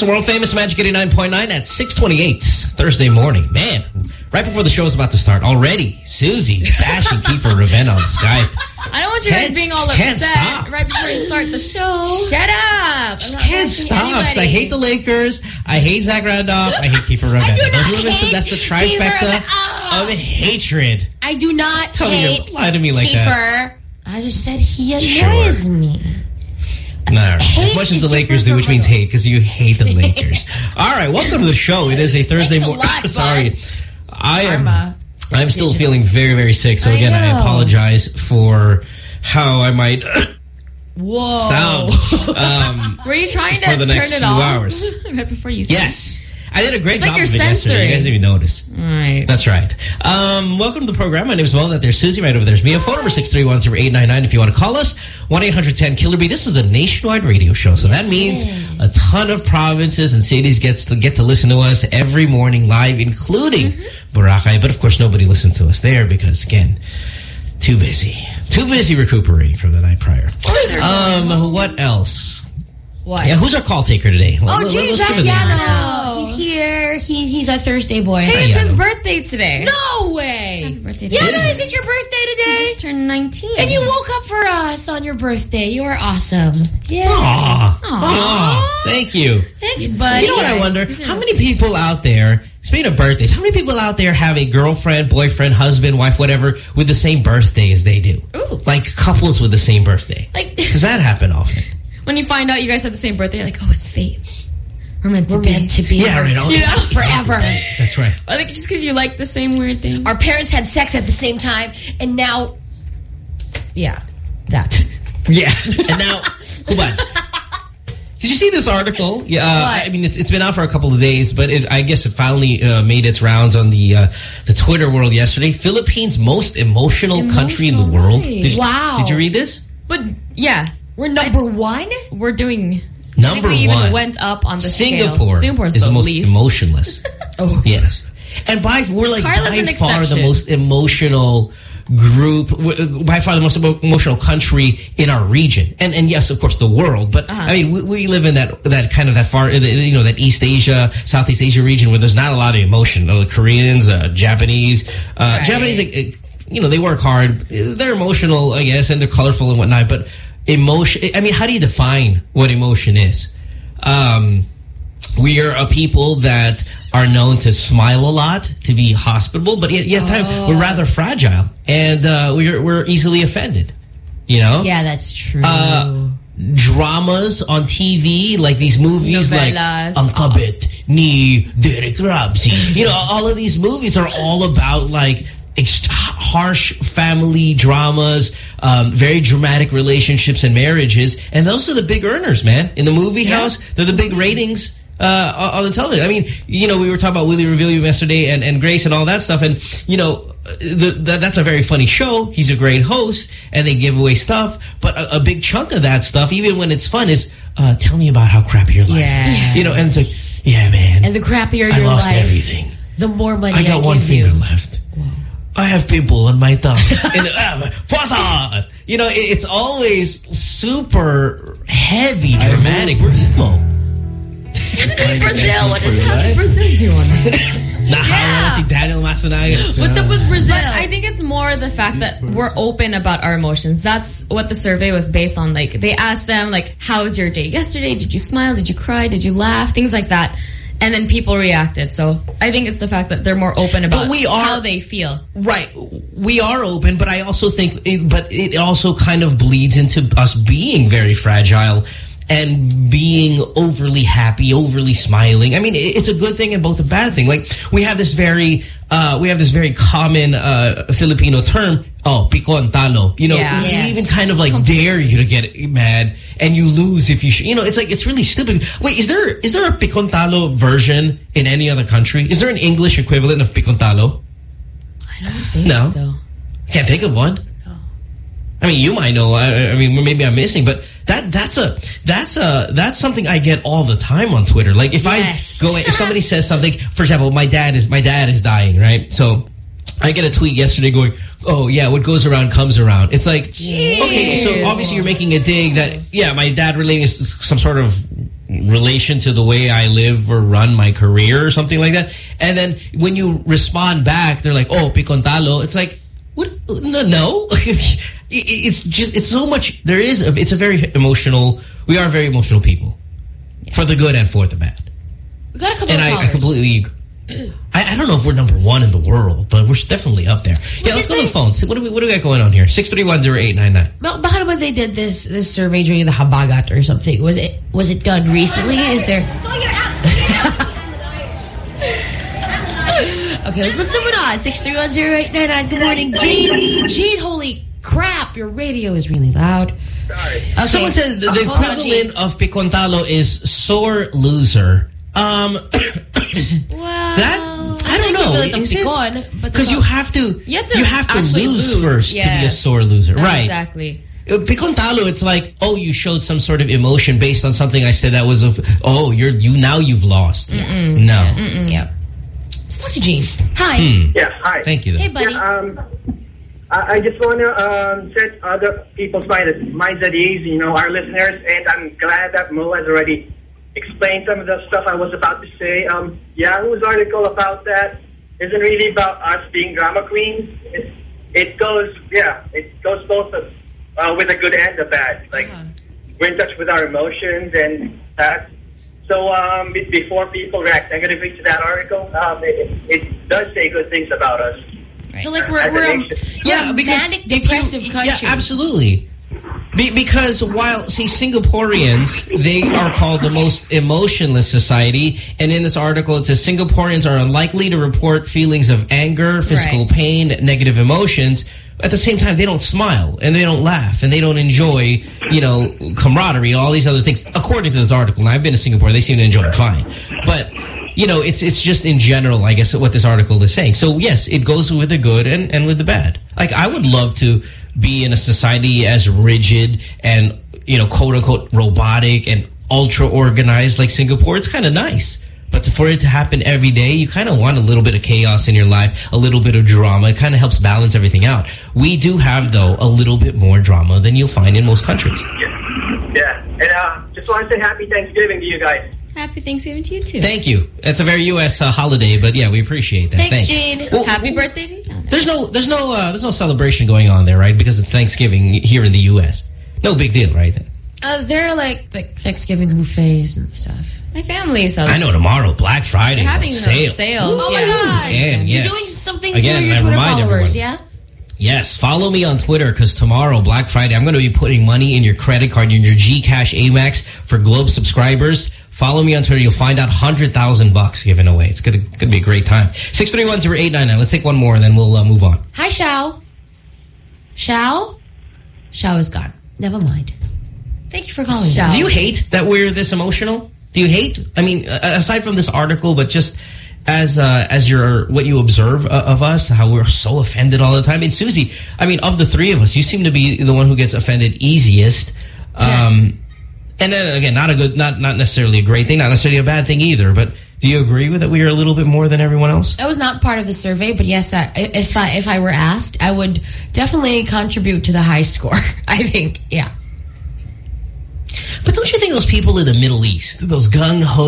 The world famous Magic 89.9 at 628 Thursday morning. Man, right before the show is about to start, already Susie bashing Kiefer Raven on Skype. I don't want you guys being all upset right before you start the show. Shut up. Can't stop. I hate the Lakers. I hate Zach Randolph. I hate Kiefer Raven. That's the trifecta of ah. hatred. I do not Tell hate me lie to me like Kiefer. That. I just said he annoys sure. me. No, as much as the Lakers do, which means hate, because you hate the Lakers. All right, welcome to the show. It is a Thursday morning. Sorry, I am. I'm still feeling very, very sick. So again, I, apologize for how I might. Whoa! Sound. Um, Were you trying to turn it off? right before you? Yes. I did a great It's like job you're of it yesterday. You guys didn't even notice. All right. That's right. Um, welcome to the program. My name is Mo. That there's Susie right over there. There's Mia. Phone number 631-0899 if you want to call us. 1-800-10-KILLER-B. This is a nationwide radio show, so that means a ton of provinces and cities gets to get to listen to us every morning live, including Mm-hmm. Boracay. But of course, nobody listens to us there because, again, too busy. Too busy recuperating from the night prior. Um, what else? What? Yeah, who's our call taker today? Oh, Let- let- Gene let's give it a- Giagiano. He's here. He, he's our Thursday boy. Hey, it's yeah, his birthday today. No way. Happy birthday to Yeah, you. no, is it your birthday He today? just turned 19. And you woke up for us on your birthday. You are awesome. Yeah. Aw. Aw. Aw. Thank you. Thanks, buddy. You know what I wonder? How many people out there, speaking of birthdays, how many people out there have a girlfriend, boyfriend, husband, wife, whatever, with the same birthday as they do? Ooh. Like couples with the same birthday. Like, Does that happen often? When you find out you guys have the same birthday, you're like, oh, it's fate. We're meant to We're be. meant to be. Yeah, right. Oh, Yeah. Forever. That's right. I think just because you like the same weird thing. Our parents had sex at the same time, and now, yeah, that. Yeah. and now, hold on. Did you see this article? Yeah, uh, I mean it's it's been out for a couple of days, but it, I guess it finally uh, made its rounds on the uh, the Twitter world yesterday. Philippines' most emotional, country in the world. right. Did Wow. Did you read this? But yeah, We're number one? we're doing. Number I think we one. even went up on the Singapore scale. Singapore's is the, the most least. emotionless. Oh. yes, and by we're like Carla's by an far the most emotional group, by far the most emotional country in our region, and and yes, of course, the world. But Uh-huh. I mean, we, we live in that that kind of that far, you know, that East Asia, Southeast Asia region where there's not a lot of emotion. Uh, the Koreans, uh, Japanese, uh, Right. Japanese, like, uh, you know, they work hard. They're emotional, I guess, and they're colorful and whatnot. But emotion, I mean, how do you define what emotion is? Um, we are a people that are known to smile a lot, to be hospitable, but yet, yes, time Oh. we're rather fragile and uh, we're we're easily offended. You know, Yeah, that's true. Uh, dramas on TV, like these movies Novelas. like Ang Kabit ni Derek Ramsey. You know, all of these movies are all about like harsh family dramas, um, very dramatic relationships and marriages. And those are the big earners, man. In the movie house, they're the big ratings. Uh, on the television. I mean, you know, we were talking about Willie Revillame yesterday and, and Grace and all that stuff. And, you know, the, the, that's a very funny show. He's a great host and they give away stuff. But a, a big chunk of that stuff, even when it's fun, is uh, tell me about how crappy your life Yeah. is. You know, and it's like, yeah, man. and the crappier I your lost life, everything. the more money I got I one finger you. left. I have pimple on my thumb. and, uh, You know, it, it's always super heavy, dramatic. We're emo. Brazil, what did, how did Brazil doing? on that? Si Daniel Matsunaga. What's up with Brazil? I think it's more the fact that we're open about our emotions. That's what the survey was based on. Like they asked them, like, "How was your day yesterday? Did you smile? Did you cry? Did you laugh? Things like that." And then people reacted. So I think it's the fact that they're more open about we are- how they feel. Right. We are open, but I also think, it, but it also kind of bleeds into us being very fragile and being overly happy, overly smiling. I mean, it's a good thing and both a bad thing. Like, we have this very, uh, we have this very common, uh, Filipino term, oh, pikon talo. You know, Yeah. we Yes. even kind of like dare you to get mad and you lose if you, sh you know, it's like, it's really stupid. Wait, is there, is there a pikon talo version in any other country? Is there an English equivalent of pikon talo? I don't think No. so. Can't think of one. I mean, you might know. I, I mean, maybe I'm missing, but that that's a that's a that's something I get all the time on Twitter. Like if Yes. I go, if somebody says something, for example, my dad is my dad is dying, right? So I get a tweet yesterday going, "Oh yeah, what goes around comes around." It's like, okay, so obviously you're making a dig that yeah, my dad relating is some sort of relation to the way I live or run my career or something like that. And then when you respond back, they're like, "Oh, pikontalo." It's like, what? No, no. It's just it's so much. There is. A, it's a very emotional. We are very emotional people, for the good and for the bad. We got a couple And of I, I completely. I, I don't know if we're number one in the world, but we're definitely up there. Yeah, let's go to the phone. See, What do we what do we got going on here? Six three one zero eight nine nine. But baka naman they did this this survey during the Habagat or something. Was it was it done recently? Is there? okay, let's put someone on. Six three one zero eight nine nine. Good morning, Gene. Gene, holy crap! Your radio is really loud. Okay. Someone said the, Oh, the on, equivalent of pikontalo is sore loser Um, Well, that I don't know. Is? Pikon, but Because you have to, You have to actually lose, lose, first to be a sore loser, right? Exactly. Pikontalo, it's like, oh, you showed some sort of emotion based on something I said that was of, oh, you're you now you've lost. No, Yeah. Let's talk to Gene. Hi. Hmm. Yeah, hi. Thank you. Though. Hey, buddy. Yeah, um, I, I just want to um, set other people's minds, minds at ease, you know, our listeners, and I'm glad that Mo has already explained some of the stuff I was about to say. Um, Yahoo's article about that isn't really about us being drama queens. It, it goes, yeah, it goes both uh, with a good and a bad. Like, Uh-huh. we're in touch with our emotions and that. So um, before people react negatively to that article, um, it, it does say good things about us. So like we're we're a. Yeah, because manic if you- depressive Yeah, absolutely. Be, because while, see, Singaporeans, they are called the most emotionless society. And in this article, it says Singaporeans are unlikely to report feelings of anger, physical Right. pain, negative emotions. At the same time, they don't smile and they don't laugh and they don't enjoy, you know, camaraderie, all these other things. According to this article, and I've been to Singapore, they seem to enjoy it fine. But, you know, it's it's just in general, I guess, what this article is saying. So, yes, it goes with the good and, and with the bad. Like, I would love to be in a society as rigid and, you know, quote-unquote robotic and ultra-organized like Singapore. It's kind of nice. But for it to happen every day, you kind of want a little bit of chaos in your life, a little bit of drama. It kind of helps balance everything out. We do have, though, a little bit more drama than you'll find in most countries. Yeah. Yeah. And uh, just want to say happy Thanksgiving to you guys. Happy Thanksgiving to you too. Thank you. It's a very U.S. Uh, holiday, but yeah, we appreciate that. Thanks, Gene. Well, Happy well, birthday to you. There's no, there's no, uh, there's no celebration going on there, right? Because it's Thanksgiving here in the U.S. No big deal, right? Uh, they're like, like Thanksgiving buffets and stuff. My family is I know tomorrow, Black Friday, They're having sales. sales. sales. Oh my. God! Again, You're yes. doing something Again, for your I Twitter followers, everyone. yeah? Yes, follow me on Twitter because tomorrow, Black Friday, I'm going to be putting money in your credit card, in your GCash Amex for Globe subscribers. Follow me on Twitter. You'll find out 100,000 bucks given away. It's going to be a great time. 631-0899. Let's take one more and then we'll uh, move on. Hi, Shao. Shao? Shao is gone. Never mind. Thank you for calling. Shao. Do you hate that we're this emotional? Do you hate? I mean, aside from this article, but just as uh, as your what you observe uh, of us, how we're so offended all the time. And Susie, I mean, of the three of us, you seem to be the one who gets offended easiest. Um, and then again, not a good, not not necessarily a great thing, not necessarily a bad thing either. But do you agree with that we are a little bit more than everyone else? That was not part of the survey, but yes, I, if I if I were asked, I would definitely contribute to the high score. I think, yeah. But don't you think those people in the Middle East, those gung ho,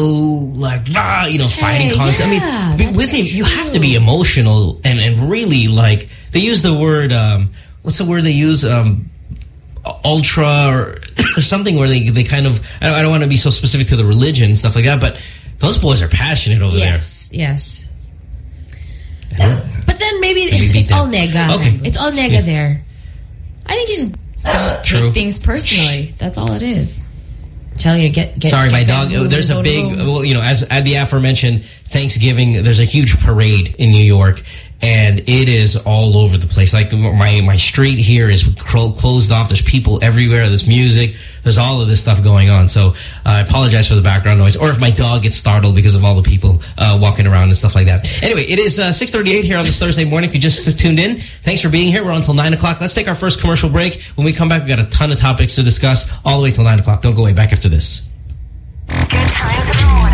like you know, fighting concepts? yeah, I mean, with me, you have to be emotional and and really like they use the word um, what's the word they use um, ultra or, or something where they they kind of I don't, I don't want to be so specific to the religion and stuff like that, but those boys are passionate over there. Yes, yes. But then maybe Maybe it's, it's all nega. Okay. It's all nega Yeah. there. I think just don't True. take things personally. That's all it is. Tell you, get get. Sorry, get my dog. There's a big, well, you know, as at the aforementioned Thanksgiving, there's a huge parade in New York, and it is all over the place. Like my my street here is closed off. There's people everywhere. There's music. There's all of this stuff going on. So uh, I apologize for the background noise, or if my dog gets startled because of all the people uh, walking around and stuff like that. Anyway, it is uh, 6:38 here on this Thursday morning. If you just tuned in, thanks for being here. We're on until nine o'clock. Let's take our first commercial break. When we come back, we got a ton of topics to discuss all the way till nine o'clock. Don't go away. Back after this. Good times in the morning.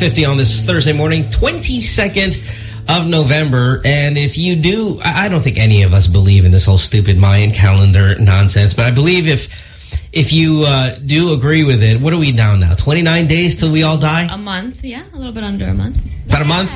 650 on this Thursday morning, 22nd of November. And if you do, I don't think any of us believe in this whole stupid Mayan calendar nonsense, but I believe if if you uh, do agree with it, what are we down now? 29 days till we all die? A month, yeah, a little bit under a month. About a month?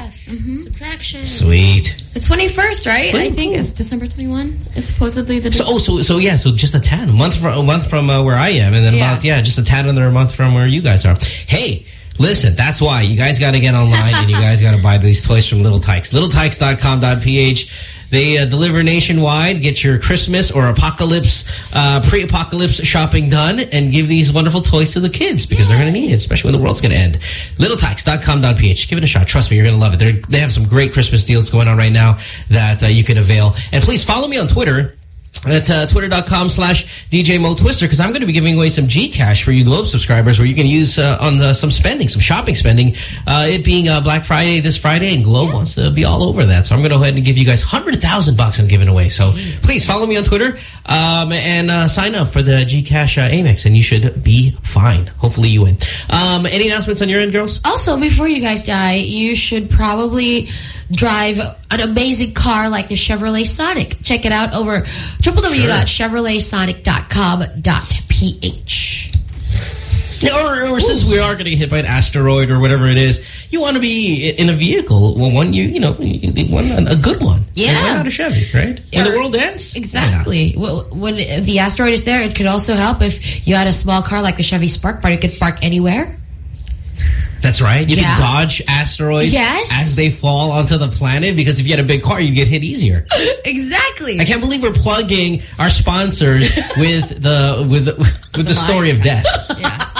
Subtraction. Sweet. The 21st, right? I think it's December 21. It's supposedly the So, oh, so, so yeah, so just a tad, a month from, a month from uh, where I am, and then Yeah. about, yeah, just a tad under a month from where you guys are. Hey, listen, that's why you guys got to get online and you guys got to buy these toys from Little Tikes. LittleTikes.com.ph. They uh, deliver nationwide. Get your Christmas or apocalypse, uh, pre-apocalypse shopping done and give these wonderful toys to the kids because they're going to need it, especially when the world's going to end. LittleTikes.com.ph. Give it a shot. Trust me, you're going to love it. They're, they have some great Christmas deals going on right now that uh, you can avail. And please follow me on Twitter at uh, twitter.com slash DJ Mo Twister because I'm going to be giving away some Gcash for you Globe subscribers where you can use uh, on uh, some spending, some shopping spending. Uh, it being uh, Black Friday this Friday and Globe wants to be all over that. So I'm going to go ahead and give you guys 100,000 bucks I'm giving away. So please follow me on Twitter um, and uh, sign up for the Gcash uh, Amex and you should be fine. Hopefully you win. Um, any announcements on your end, girls? Also, before you guys die, you should probably drive an amazing car like the Chevrolet Sonic. Check it out over www.chevroletsonic.com.ph. Or, or since we are getting hit by an asteroid or whatever it is, you want to be in a vehicle. Well, one you you know, one a good one. Yeah. why not a Chevy, right? When the world ends, Exactly. Well, when the asteroid is there, it could also help if you had a small car like the Chevy Spark, but it could park anywhere. That's right. You Yeah. can dodge asteroids Yes. as they fall onto the planet because if you had a big car, you'd get hit easier. exactly. I can't believe we're plugging our sponsors with the with the, with the story of death.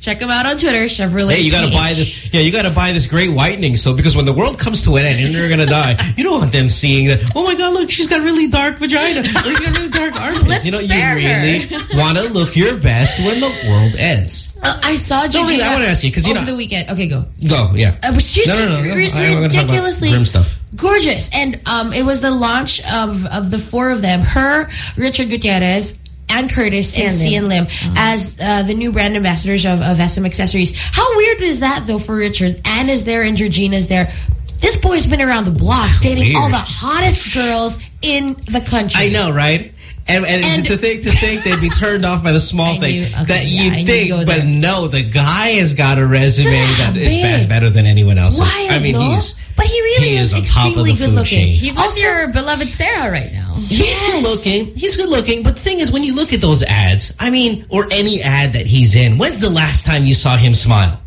Check them out on Twitter, Chevrolet. Hey, you got to buy this. Yeah, you got to buy this great whitening soap because when the world comes to an end and you're gonna die, you don't want them seeing that. Oh my God, look, she's got really dark vagina. Look, she's got really dark armpits. Let's you know, you really want to look your best when the world ends. Uh, I saw Don't really, I Georgina wanna ask you, 'cause you over know- the weekend. Okay, go. Go, yeah. Uh, but she's no, no, just no, no. ri- I- I'm gonna talk about ridiculously grim stuff. gorgeous. And um, it was the launch of, of the four of them, her, Richard Gutierrez, Anne Curtis, and Xian Lim, as uh, the new brand ambassadors of, of SM Accessories. How weird is that, though, for Richard? Anne is there and Georgina's there. This boy's been around the block, dating all the hottest girls in the country. I know, right? And, and, And- to think to think they'd be turned off by the small I thing okay, that you think, you'd but no, the guy has got a resume that is bad, better than anyone else's. Wild, I mean, no? he's But he really he is, is on top of extremely good looking. chain. He's with Also- your beloved Sarah right now. He's Yes. good looking. He's good looking. But the thing is, when you look at those ads, I mean, or any ad that he's in, when's the last time you saw him smile?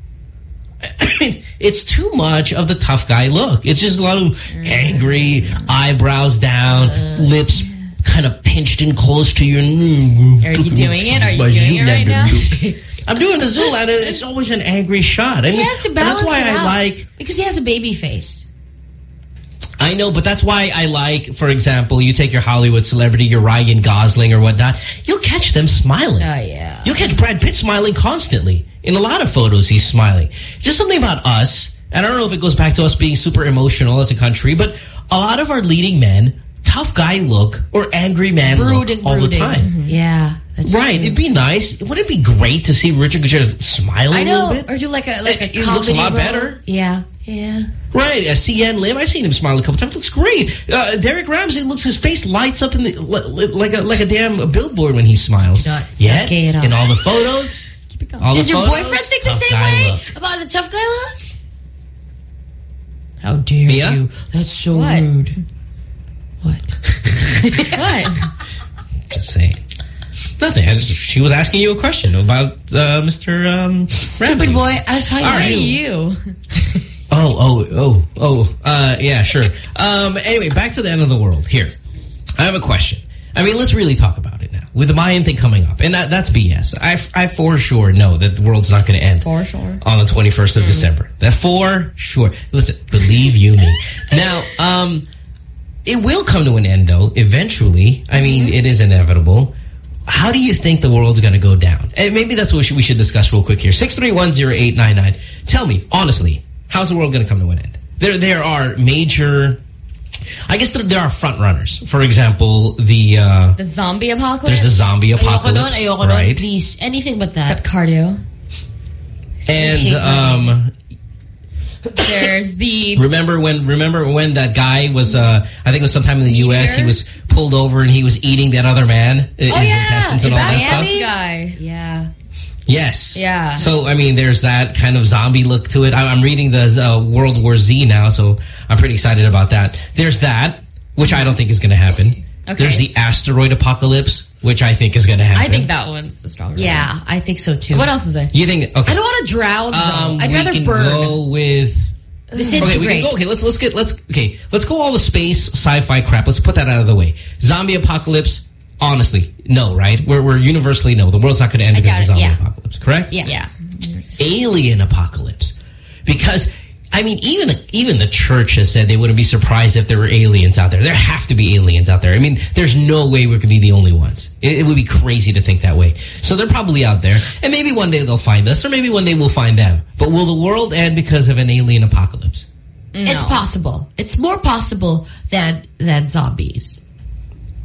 I mean, it's too much of the tough guy look. It's just a lot of mm. angry, eyebrows down, uh. lips kind of pinched in close to your... Are you doing it? Are you doing it right now? I'm doing the Zoolander. it's always an angry shot. I He has to balance that's why I out. like Because he has a baby face. I know, but that's why I like, for example, you take your Hollywood celebrity, your Ryan Gosling or whatnot, you'll catch them smiling. Oh, yeah. You'll catch Brad Pitt smiling constantly. In a lot of photos, he's smiling. Just something about us, and I don't know if it goes back to us being super emotional as a country, but a lot of our leading men, tough guy look or angry man Brooding, look all brooding. the time. Mhm. Yeah. That's Right, true. it'd be nice. Wouldn't it be great to see Richard Gutierrez smile a I little know. bit? Or do like a like a It- it looks a lot role. better. Yeah. Yeah. Right, uh, Xian Lim, I've seen him smile a couple times. Looks great. Uh, Derek Ramsey looks, his face lights up in the li- li- like a like a damn billboard when he smiles. Not- it's Yet, not gay at all. in all the photos, Keep it going. all Does the your photos, boyfriend think the same way look. about the tough guy look? How dare Mia? you? That's so What? rude. What? what? Just saying. Nothing. I just, she was asking you a question about uh, Mr. Um, Stupid Ramsey. boy. I was talking about you. Oh, oh, oh, oh. Uh, yeah, sure. Um, anyway, back to the end of the world. Here, I have a question. I mean, let's really talk about it now. With the Mayan thing coming up, and that, that's BS. I, I for sure know that the world's not going to end For sure. on the 21st of December. That for sure. Listen, believe you me. Now, um, it will come to an end, though, eventually. I mean, it is inevitable. How do you think the world's going to go down? And maybe that's what we should, we should discuss real quick here. 6310899. Tell me, honestly, how's the world going to come to an end? There, there are major... I guess there, there are front runners. For example, the... Uh, The zombie apocalypse? there's the zombie Ayoko apocalypse. ayoko nun, right? please. Anything but that. But cardio. And hate money. um, There's the remember when remember when that guy was uh, I think it was sometime in the U.S. He was pulled over and he was eating that other man, uh, his yeah, intestines and all that stuff. Miami? guy. Yeah. Yes. Yeah. So, I mean, there's that kind of zombie look to it. I- I'm reading the uh, World War Z now, so I'm pretty excited about that. There's that, which I don't think is going to happen. Okay. There's the asteroid apocalypse, which I think is going to happen. I think that one's the stronger. Yeah, I think so too. What else is there? You think? Okay. I don't want to drown though. Um, I'd we rather can burn. go with. Disintegrate. Okay, we can go. Okay, let's let's get let's okay let's go all the space sci-fi crap. Let's put that out of the way. Zombie apocalypse. Honestly, no, right? We're we're universally no. The world's not going to end I because of zombie yeah. apocalypse. Correct? Yeah. Yeah. alien apocalypse because I mean even even the church has said they wouldn't be surprised if there were aliens out there. There have to be aliens out there. I mean there's no way we could be the only ones. It, it would be crazy to think that way. So they're probably out there and maybe one day they'll find us or maybe one day we'll find them. But will the world end because of an alien apocalypse? It's possible. It's more possible than than zombies.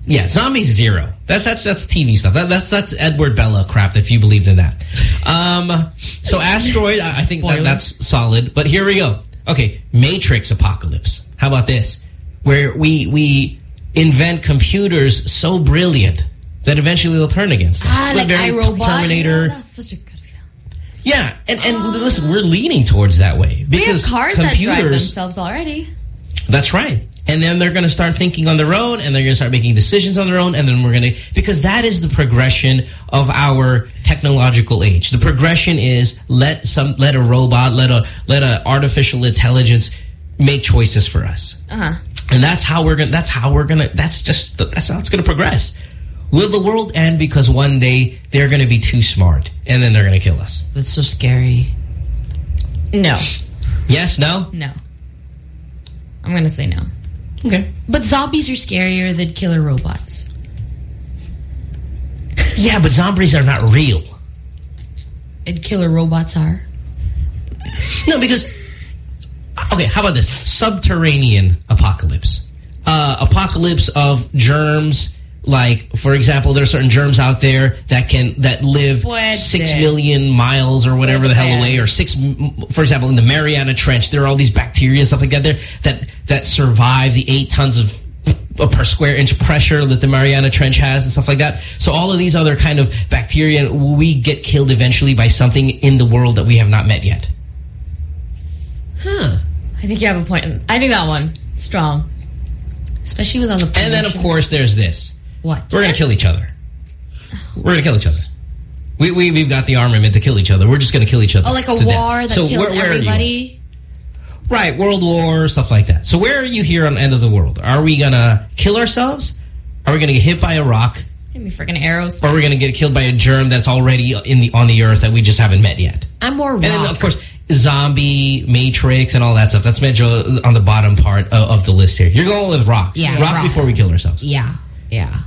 Yeah, zombies zero. That that's that's TV stuff. That, that's that's Edward Bella crap. If you believed in that. Um, so asteroid, I I think that, that's solid. But here we go. Okay, Matrix apocalypse. How about this? Where we we invent computers so brilliant that eventually they'll turn against us. Ah, like iRobot? Terminator. That's such a good film. Yeah, and and listen, we're leaning towards that way We have because cars that drive themselves already. That's right. And then they're going to start thinking on their own, and they're going to start making decisions on their own, and then we're going to... Because that is the progression of our technological age. The progression is let some let a robot, let a let a artificial intelligence make choices for us. Uh huh. And that's how we're going to... That's how we're going to... That's just... the- That's how it's going to progress. Will the world end because one day they're going to be too smart, and then they're going to kill us? That's so scary. No. Yes? No? No. I'm gonna say no. Okay. But zombies are scarier than killer robots. Yeah, but zombies are not real. And killer robots are. No, because okay, how about this subterranean apocalypse? Uh, apocalypse of germs. Like, for example, there are certain germs out there that can that live Puede. six million miles or whatever the hell away, or six. For example, in the Mariana Trench, there are all these bacteria stuff like that there that that survive the eight tons of uh, per square inch pressure that the Mariana Trench has and stuff like that. So all of these other kind of bacteria, we get killed eventually by something in the world that we have not met yet. Huh. I think you have a point. I think that one strong. Especially with all the And then, of course, there's this. What? We're going to kill each other. We're going to kill each other. We, we, we've got the armament to kill each other. We're just going to kill each other. Oh, like a death. war that So kills where- where everybody? Right, World War, stuff like that. So where are you here on the end of the world? Are we going to kill ourselves? Are we going to get hit by a rock? Give me freaking arrows. Or are we going to get killed by a germ that's already in the on the earth that we just haven't met yet? I'm more rock. And then, of course, zombie, Matrix, and all that stuff. That's Metro uh, on the bottom part of, of the list here. You're going with rock. Yeah, rock, rock. before we kill ourselves. yeah, yeah.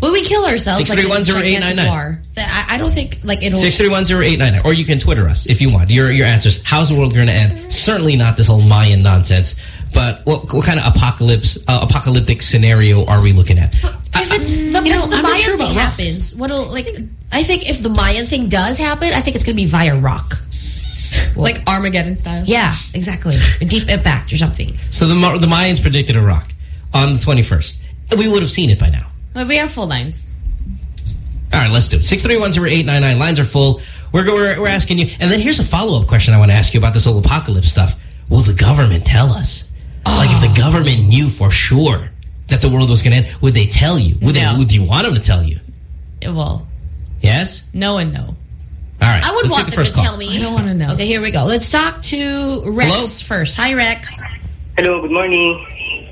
Will we kill ourselves? like in 6310899. gigantic war? That- I, I don't think like it'll. Six three one zero eight nine nine, or you can Twitter us if you want. Your your answers. How's the world going to end? Certainly not this whole Mayan nonsense. But what, what kind of apocalypse, uh, apocalyptic scenario are we looking at? If it's the, you know, the Mayan sure thing happens, what'll like? I think if the Mayan thing does happen, I think it's gonna be via rock. like Armageddon style. Yeah, exactly. A deep impact or something. So the the Mayans predicted a rock on the twenty first. We would have seen it by now. But we have full lines. All right, let's do it. Six three one zero eight nine nine. Lines are full. We're, we're we're asking you, and then here's a follow up question I want to ask you about this whole apocalypse stuff. Will the government tell us? Like, if the ah. government knew for sure that the world was going to end, would they tell you? Would No. they? Would you want them to tell you? It will. Yes. No and no. All right. I would let's want take the them to call. tell me. I don't want to know. Okay, here we go. Let's talk to Rex Hello? first. Hi, Rex. Hello, good morning.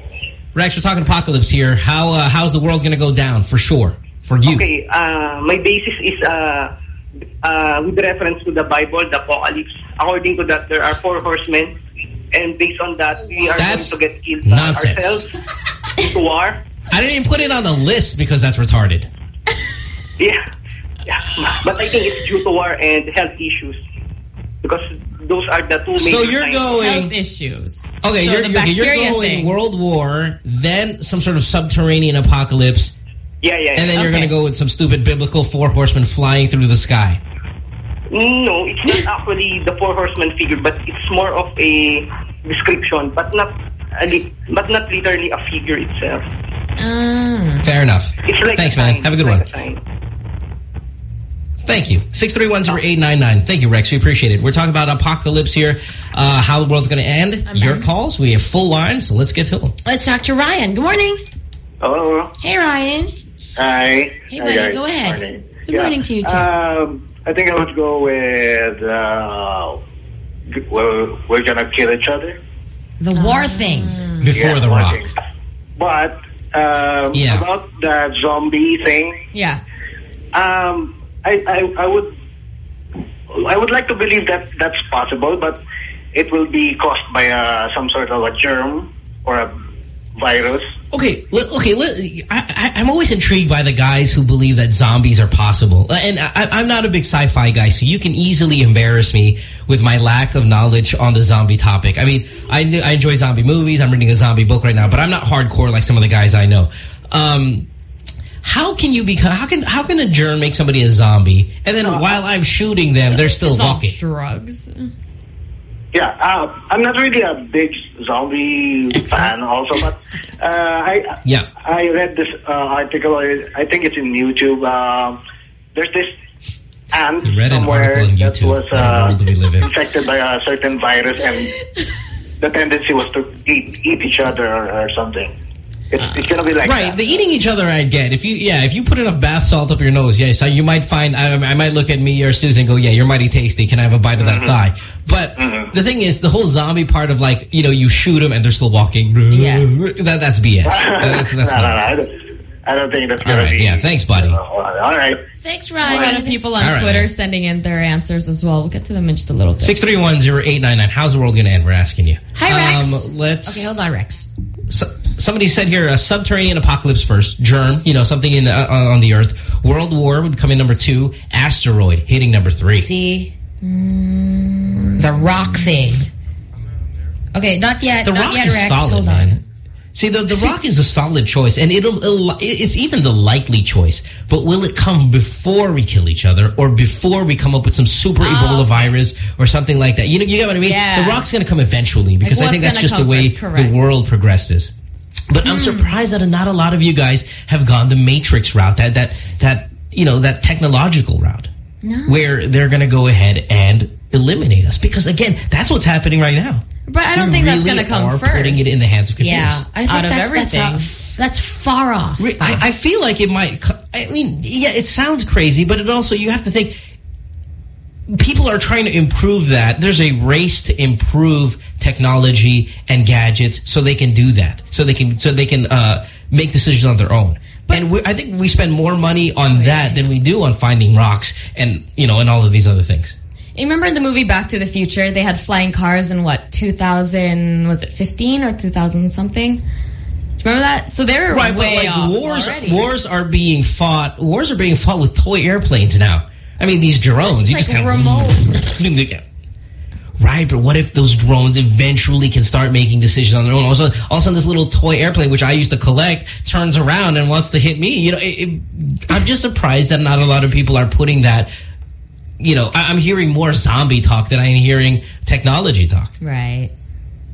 Rex, we're talking apocalypse here. How uh, how's the world going to go down for sure for you? Okay, uh, my basis is uh, uh, with reference to the Bible, the Apocalypse. According to that, there are four horsemen, and based on that, we are That's going to get killed by ourselves to war. I didn't even put it on the list because that's retarded. Yeah. yeah, but I think it's due to war and health issues because those are the two major So you're going Health issues. okay. So you're, the you're, okay, you're going thing. World War, then some sort of subterranean apocalypse, Yeah, yeah, and then yeah. you're going to go with some stupid biblical four horsemen flying through the sky. No, it's not actually the four horsemen figure, but it's more of a description, but not but not literally a figure itself. Ah. Fair enough. It's like Thanks, a man. Have a good It's one. Like a sign. Thank you. 6310899. Thank you, Rex. We appreciate it. We're talking about apocalypse here, uh, how the world's going to end. I'm Your back. calls. We have full line, so let's get to them. Let's talk to Ryan. Good morning. Hello. Hey, Ryan. Hi. Hey, Hi, buddy, guys. go ahead. Morning. Good morning to you, too. Um, I think I would go with, uh, we're, we're gonna kill each other. The war thing. Before Yeah, The Rock. watching. But, um, Yeah. about the zombie thing, Yeah. um, I, I, I would, I would like to believe that that's possible, but it will be caused by uh, some sort of a germ or a virus. Okay, okay. I, I'm always intrigued by the guys who believe that zombies are possible, and I, I'm not a big sci-fi guy, so you can easily embarrass me with my lack of knowledge on the zombie topic. I mean, I, I enjoy zombie movies. I'm reading a zombie book right now, but I'm not hardcore like some of the guys I know. Um, how can you become? How can how can a germ make somebody a zombie, and then while I'm shooting them, they're still walking? drugs. Yeah, uh, I'm not really a big zombie fan also, but uh, I Yeah. I read this uh, article. I think it's in YouTube. Um there's this ant You read an somewhere article on that YouTube. was What uh, world do we live in? infected by a certain virus, and the tendency was to eat eat each other or, or something. It's, it's gonna be like Right, that. the eating each other I get. If you, yeah, if you put enough bath salt up your nose, yes, so you might find, I, I might look at me or Susan and go, yeah, you're mighty tasty. Can I have a bite of that mm-hmm. thigh? But mm-hmm. the thing is, the whole zombie part of like, you know, you shoot them and they're still walking. Yeah. That, that's BS. That's, that's no, no, no, not. I don't, I don't think that's All gonna right, be. yeah, thanks, buddy. all right. Thanks, A lot of people on All right, Twitter man. sending in their answers as well. We'll get to them in just a little bit. 6310899. How's the world going to end? We're asking you. Hi, Rex. Um, let's. Okay, hold on, Rex. so, somebody said here a subterranean apocalypse first, germ, you know, something in uh, on the earth. World War would come in number two. Asteroid hitting number three. See? The rock thing. Okay, not yet. The not Rock yet, is Rex. solid, hold man. on. See, the the Rock is a solid choice, and it'll, it'll it's even the likely choice. But will it come before we kill each other, or before we come up with some super Ebola virus or something like that? You know, you get what I mean? Yeah. The Rock's going to come eventually because I think that's just the way the world progresses. But I'm surprised that not a lot of you guys have gone the Matrix route, that that that you know that technological route, where they're going to go ahead and eliminate us. Because again, that's what's happening right now. But I don't We think that's going to come are first. Putting it in the hands of computers. Yeah, I think Out of that's, everything. That's, that's far off. I, I feel like it might. I mean, yeah, it sounds crazy, but it also you have to think. People are trying to improve that. There's a race to improve technology and gadgets, so they can do that. So they can so they can uh, make decisions on their own. and we, I think we spend more money on that than we do on finding rocks and you know and all of these other things. You remember in the movie Back to the Future, they had flying cars in what 2000 was it 15 or 2000 something? Do you remember that? So they're Right, but way like off wars, already. wars are being fought. Wars are being fought with toy airplanes now. I mean, these drones. You like just kind remote. of right. But what if those drones eventually can start making decisions on their own? Also, all of a sudden, this little toy airplane, which I used to collect, turns around and wants to hit me. You know, it, it, I'm just surprised that not a lot of people are putting that. You know, I, I'm hearing more zombie talk than I'm hearing technology talk. Right.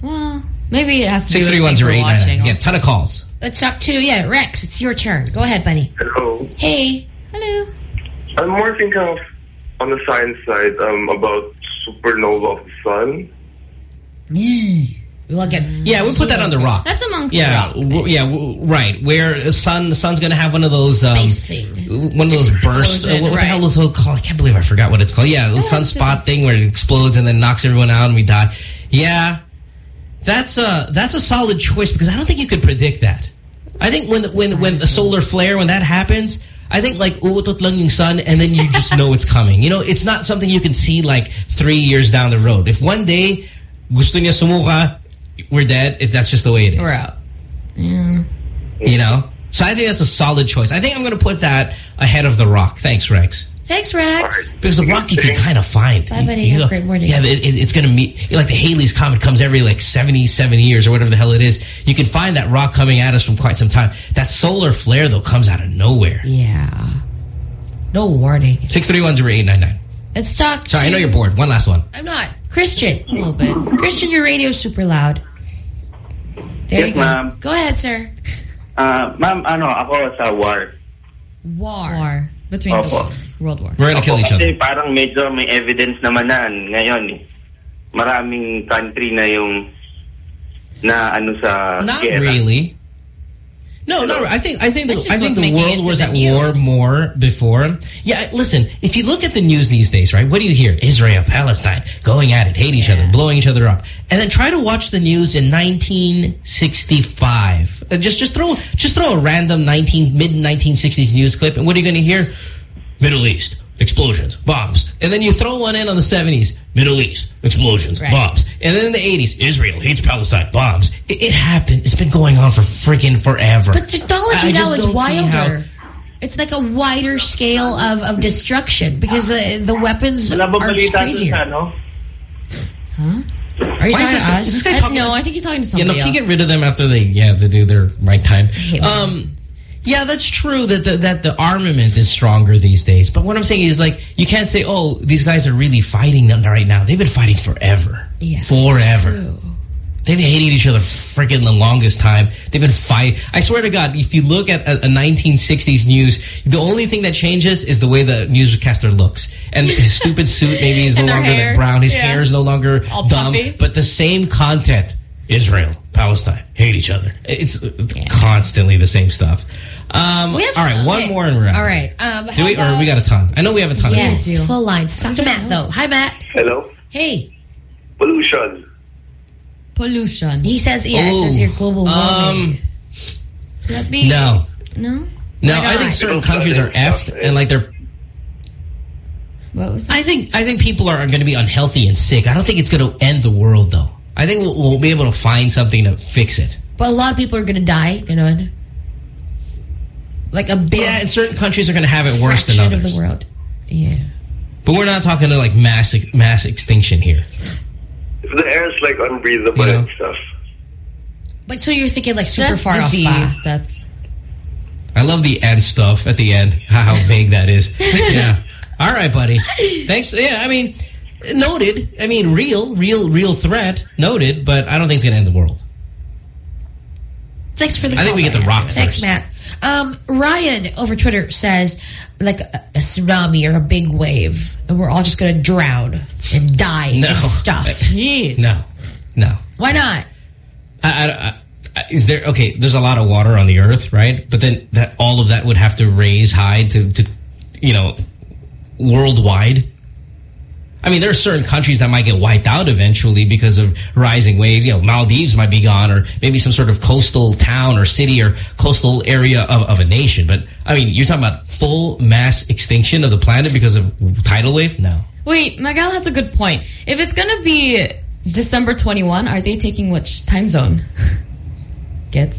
Well, maybe it has to do Six with three one things zero we're eight nine watching. nine. Yeah, ton of calls. Let's talk to, yeah, Rex, it's your turn. Go ahead, buddy. Hello. Hey. Hello. I'm working thinking of on the science side um, about supernova of the sun. We'll get Yeah, we put that on the rock. That's amongst Yeah, the rock. w- yeah, right. Where the sun, the sun's going to have one of those, um, Space thing. one of those bursts. Uh, Explosion, what the hell is it called? I can't believe I forgot what it's called. Yeah, the sunspot thing where it explodes and then knocks everyone out and we die. Yeah, that's a that's a solid choice because I don't think you could predict that. I think when when when the solar flare when that happens. I think like uutot lang yung sun and then you just know it's coming. You know, it's not something you can see like three years down the road. If one day gusto niya sumuka, we're dead. If that's just the way it is. We're out. Yeah. You know? So I think that's a solid choice. I think I'm going to put that ahead of The Rock. Thanks, Rex. Thanks, Rex. Because The Rock you can kind of find. Bye, buddy. You Have a know, great morning. Yeah, it, it- it's going to meet, like the Halley's Comet comes every like 77 years or whatever the hell it is. You can find that rock coming at us from quite some time. That solar flare, though, comes out of nowhere. Yeah. No warning. 631-0899. Let's talk. Sorry, to, I know you're bored. One last one. I'm not. Christian. A little bit. Christian, your radio's super loud. There Yes, you go. ma'am. Go ahead, sir. Ah, ma'am, ano, ako sa war. War. War. Between Opo. World War. We're gonna kill Opo, each other. Kasi parang medyo may evidence naman na ngayon eh. Maraming country na yung na ano sa Not gera. really. No, no. I think I think the, I think the world was to at the war more before. Yeah, listen. If you look at the news these days, right? What do you hear? Israel, Palestine, going at it, hate each other, blowing each other up, and then try to watch the news in 1965. Uh, Just just throw just throw a random 19 mid 1960s news clip, and what are you going to hear? Middle East. Explosions, bombs. And then you throw one in on the 70s, Middle East, explosions, Right. bombs. And then in the 80s, Israel hates Palestine, bombs. It, it happened. It's been going on for freaking forever. But technology I now is don't wilder. It's like a wider scale of, of destruction because the, the weapons are crazier. Huh? Are you Why talking to us? this guy I, no, I think he's talking to yeah, no, somebody can you get rid of them after they, yeah, they do their right time? hate Um, yeah, that's true that the, that the armament is stronger these days. But what I'm saying is like, you can't say, oh, these guys are really fighting right now. They've been fighting forever. Yeah, Forever. They've hated each other freaking the longest time. They've been fight. I swear to God, if you look at a, a 1960s news, the only thing that changes is the way the newscaster looks. And his stupid suit maybe is no longer hair. that brown. His Yeah. hair is no longer All dumb. puffy. But the same content. Israel, Palestine, hate each other. It's constantly the same stuff. Um, We have all right, some- one okay. more and we're out. All right. Um, Do how we, or we got a ton. I know we have a ton Yes, of full lines. Talk to Matt, though. Hi, Matt. Hello? Hey. Pollution. Pollution. He says, yeah, it says here global warming. Um, Let me. no. No? No, I think certain countries are effed and like they're What was that? I think I think people are going to be unhealthy and sick. I don't think it's going to end the world, though. I think we'll, we'll be able to find something to fix it. But a lot of people are going to die, you know. Like a big Yeah, and certain countries are going to have it worse than fraction others. of the world. Yeah. But we're not talking to like mass mass extinction here. If the air is like unbreathable You know? and stuff. But so you're thinking like super That's far disease. off. ba? That's I love the end stuff at the end. How vague that is. yeah. All right, buddy. Thanks. Yeah, I mean, noted. I mean, real, real, real threat. Noted, but I don't think it's going to end the world. Thanks for the I think we get the rock Thanks, first. Matt. Um, Ryan over Twitter says like a, a tsunami or a big wave, and we're all just going to drown and die No. and stuff. No. No. Why not? I, I, I, is there okay? There's a lot of water on the earth, right? But then that all of that would have to raise high to, to you know, worldwide. I mean, there are certain countries that might get wiped out eventually because of rising waves. You know, Maldives might be gone, or maybe some sort of coastal town or city or coastal area of, of a nation. But I mean, you're talking about full mass extinction of the planet because of tidal wave? No. Wait, Miguel has a good point. If it's gonna be December 21, are they taking which time zone? Gets.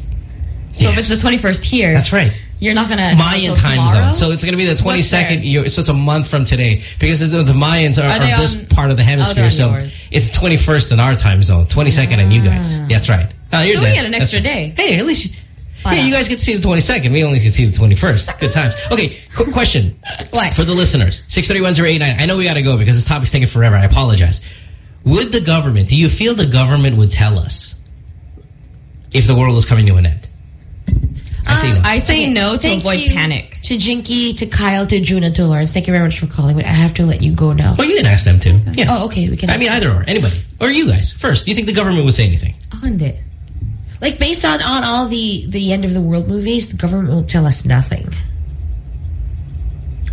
So if it's the 21st here, That's right. You're not gonna Mayan time tomorrow? zone. So it's going to be the 22nd. theirs? year- So it's a month from today because the, the Mayans are, Are are this on- part of the oh, hemisphere. they're so yours. it's 21st in our time zone, 22nd on you guys. Ah. That's right. Oh, you're So we dead. get an extra That's- day. Hey, at least. You, Why yeah, you guys get to see the 22nd. We only get to see the 21st. Good times. Okay, quick question. What? For the listeners, 631-089. I know we got to go because this topic's taking forever. I apologize. Would the government, do you feel the government would tell us if the world was coming to an end? I say no. Ah, I say Okay, no to thank avoid you panic. To Jinky, to Kyle, to Juna, to Lawrence. Thank you very much for calling, but I have to let you go now. well, you can ask them too. Yeah. Oh, okay. We can. I mean, either or. Anybody. Or you guys. First, do you think the government would say anything? Oh, hindi. like based on on all the the end of the world movies, the government will tell us nothing.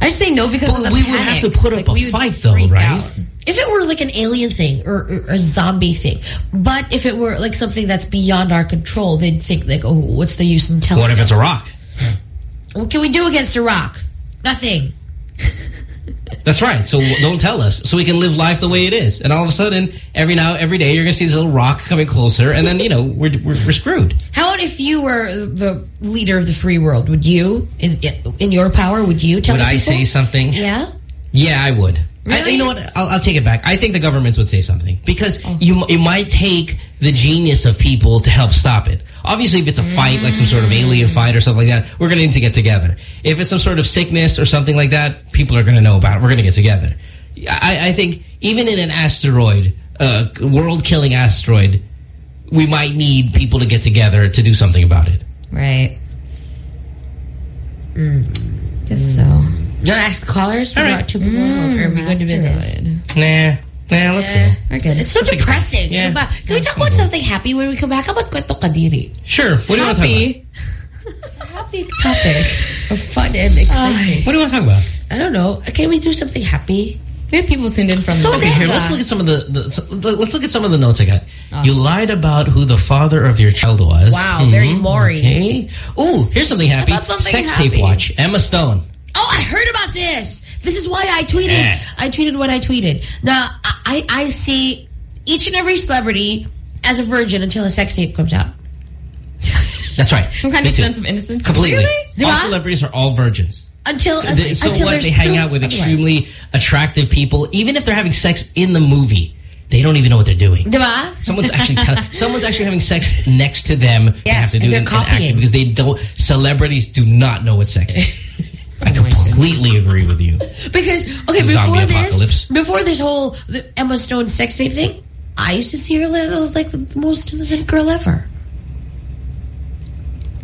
I say no because But of the we would have to put up Like, a fight, though, right? out. If it were like an alien thing or, or a zombie thing, but if it were like something that's beyond our control, they'd think like, oh, what's the use in telling? What if it's a rock? What can we do against a rock? Nothing. That's right. So don't tell us. So we can live life the way it is. And all of a sudden, every now, every day, you're going to see this little rock coming closer. And then, you know, we're, we're, we're screwed. How about if you were the leader of the free world? Would you, in in your power, would you tell Would I people? say something? Yeah. Yeah, I would. I, you know what? I'll, I'll take it back. I think the governments would say something because Oh. you it might take the genius of people to help stop it. Obviously, if it's a fight, like some sort of alien fight or something like that, we're going to need to get together. If it's some sort of sickness or something like that, people are going to know about it. We're going to get together. I, I think even in an asteroid, uh, world-killing asteroid, we might need people to get together to do something about it. Right. Mm. Guess so. You want to ask the callers? We All got right. two people. or mm, are we going to do this? Asteroid. Nah, nah, let's Yeah. go. We're good. It's so Let's depressing. Yeah. Diba? Can we talk about mm-hmm. something happy when we come back? How about Kwento Kadiri? Sure. What do you want to talk about? Happy. A happy topic of fun and exciting. What do you want to talk about? I don't know. Can we do something happy? We have people tuned in from So Okay, here, let's look at some of the, the so- let's look at some of the notes I got. Oh. You lied about who the father of your child was. Wow, very Mhm, Maury. Okay. Ooh, here's something happy. thought something Sex happy. tape watch. Emma Stone. Oh, I heard about this. This is why I tweeted. Yeah. I tweeted what I tweeted. Now, I, I see each and every celebrity as a virgin until a sex tape comes out. That's right. Some kind Me of too. sense of innocence. Completely. Really? All Diba? celebrities are all virgins. Until, They- so until what? They hang proof out with otherwise. extremely attractive people. Even if they're having sex in the movie, they don't even know what they're doing. Diba? Someone's actually someone's actually having sex next to them. They Yeah, have to do it they're in, in acting copying. because they don't. Celebrities do not know what sex is. I completely agree with you. Because okay, Zombie before apocalypse. this, before this whole the Emma Stone sex tape thing, I used to see her as like the most innocent girl ever.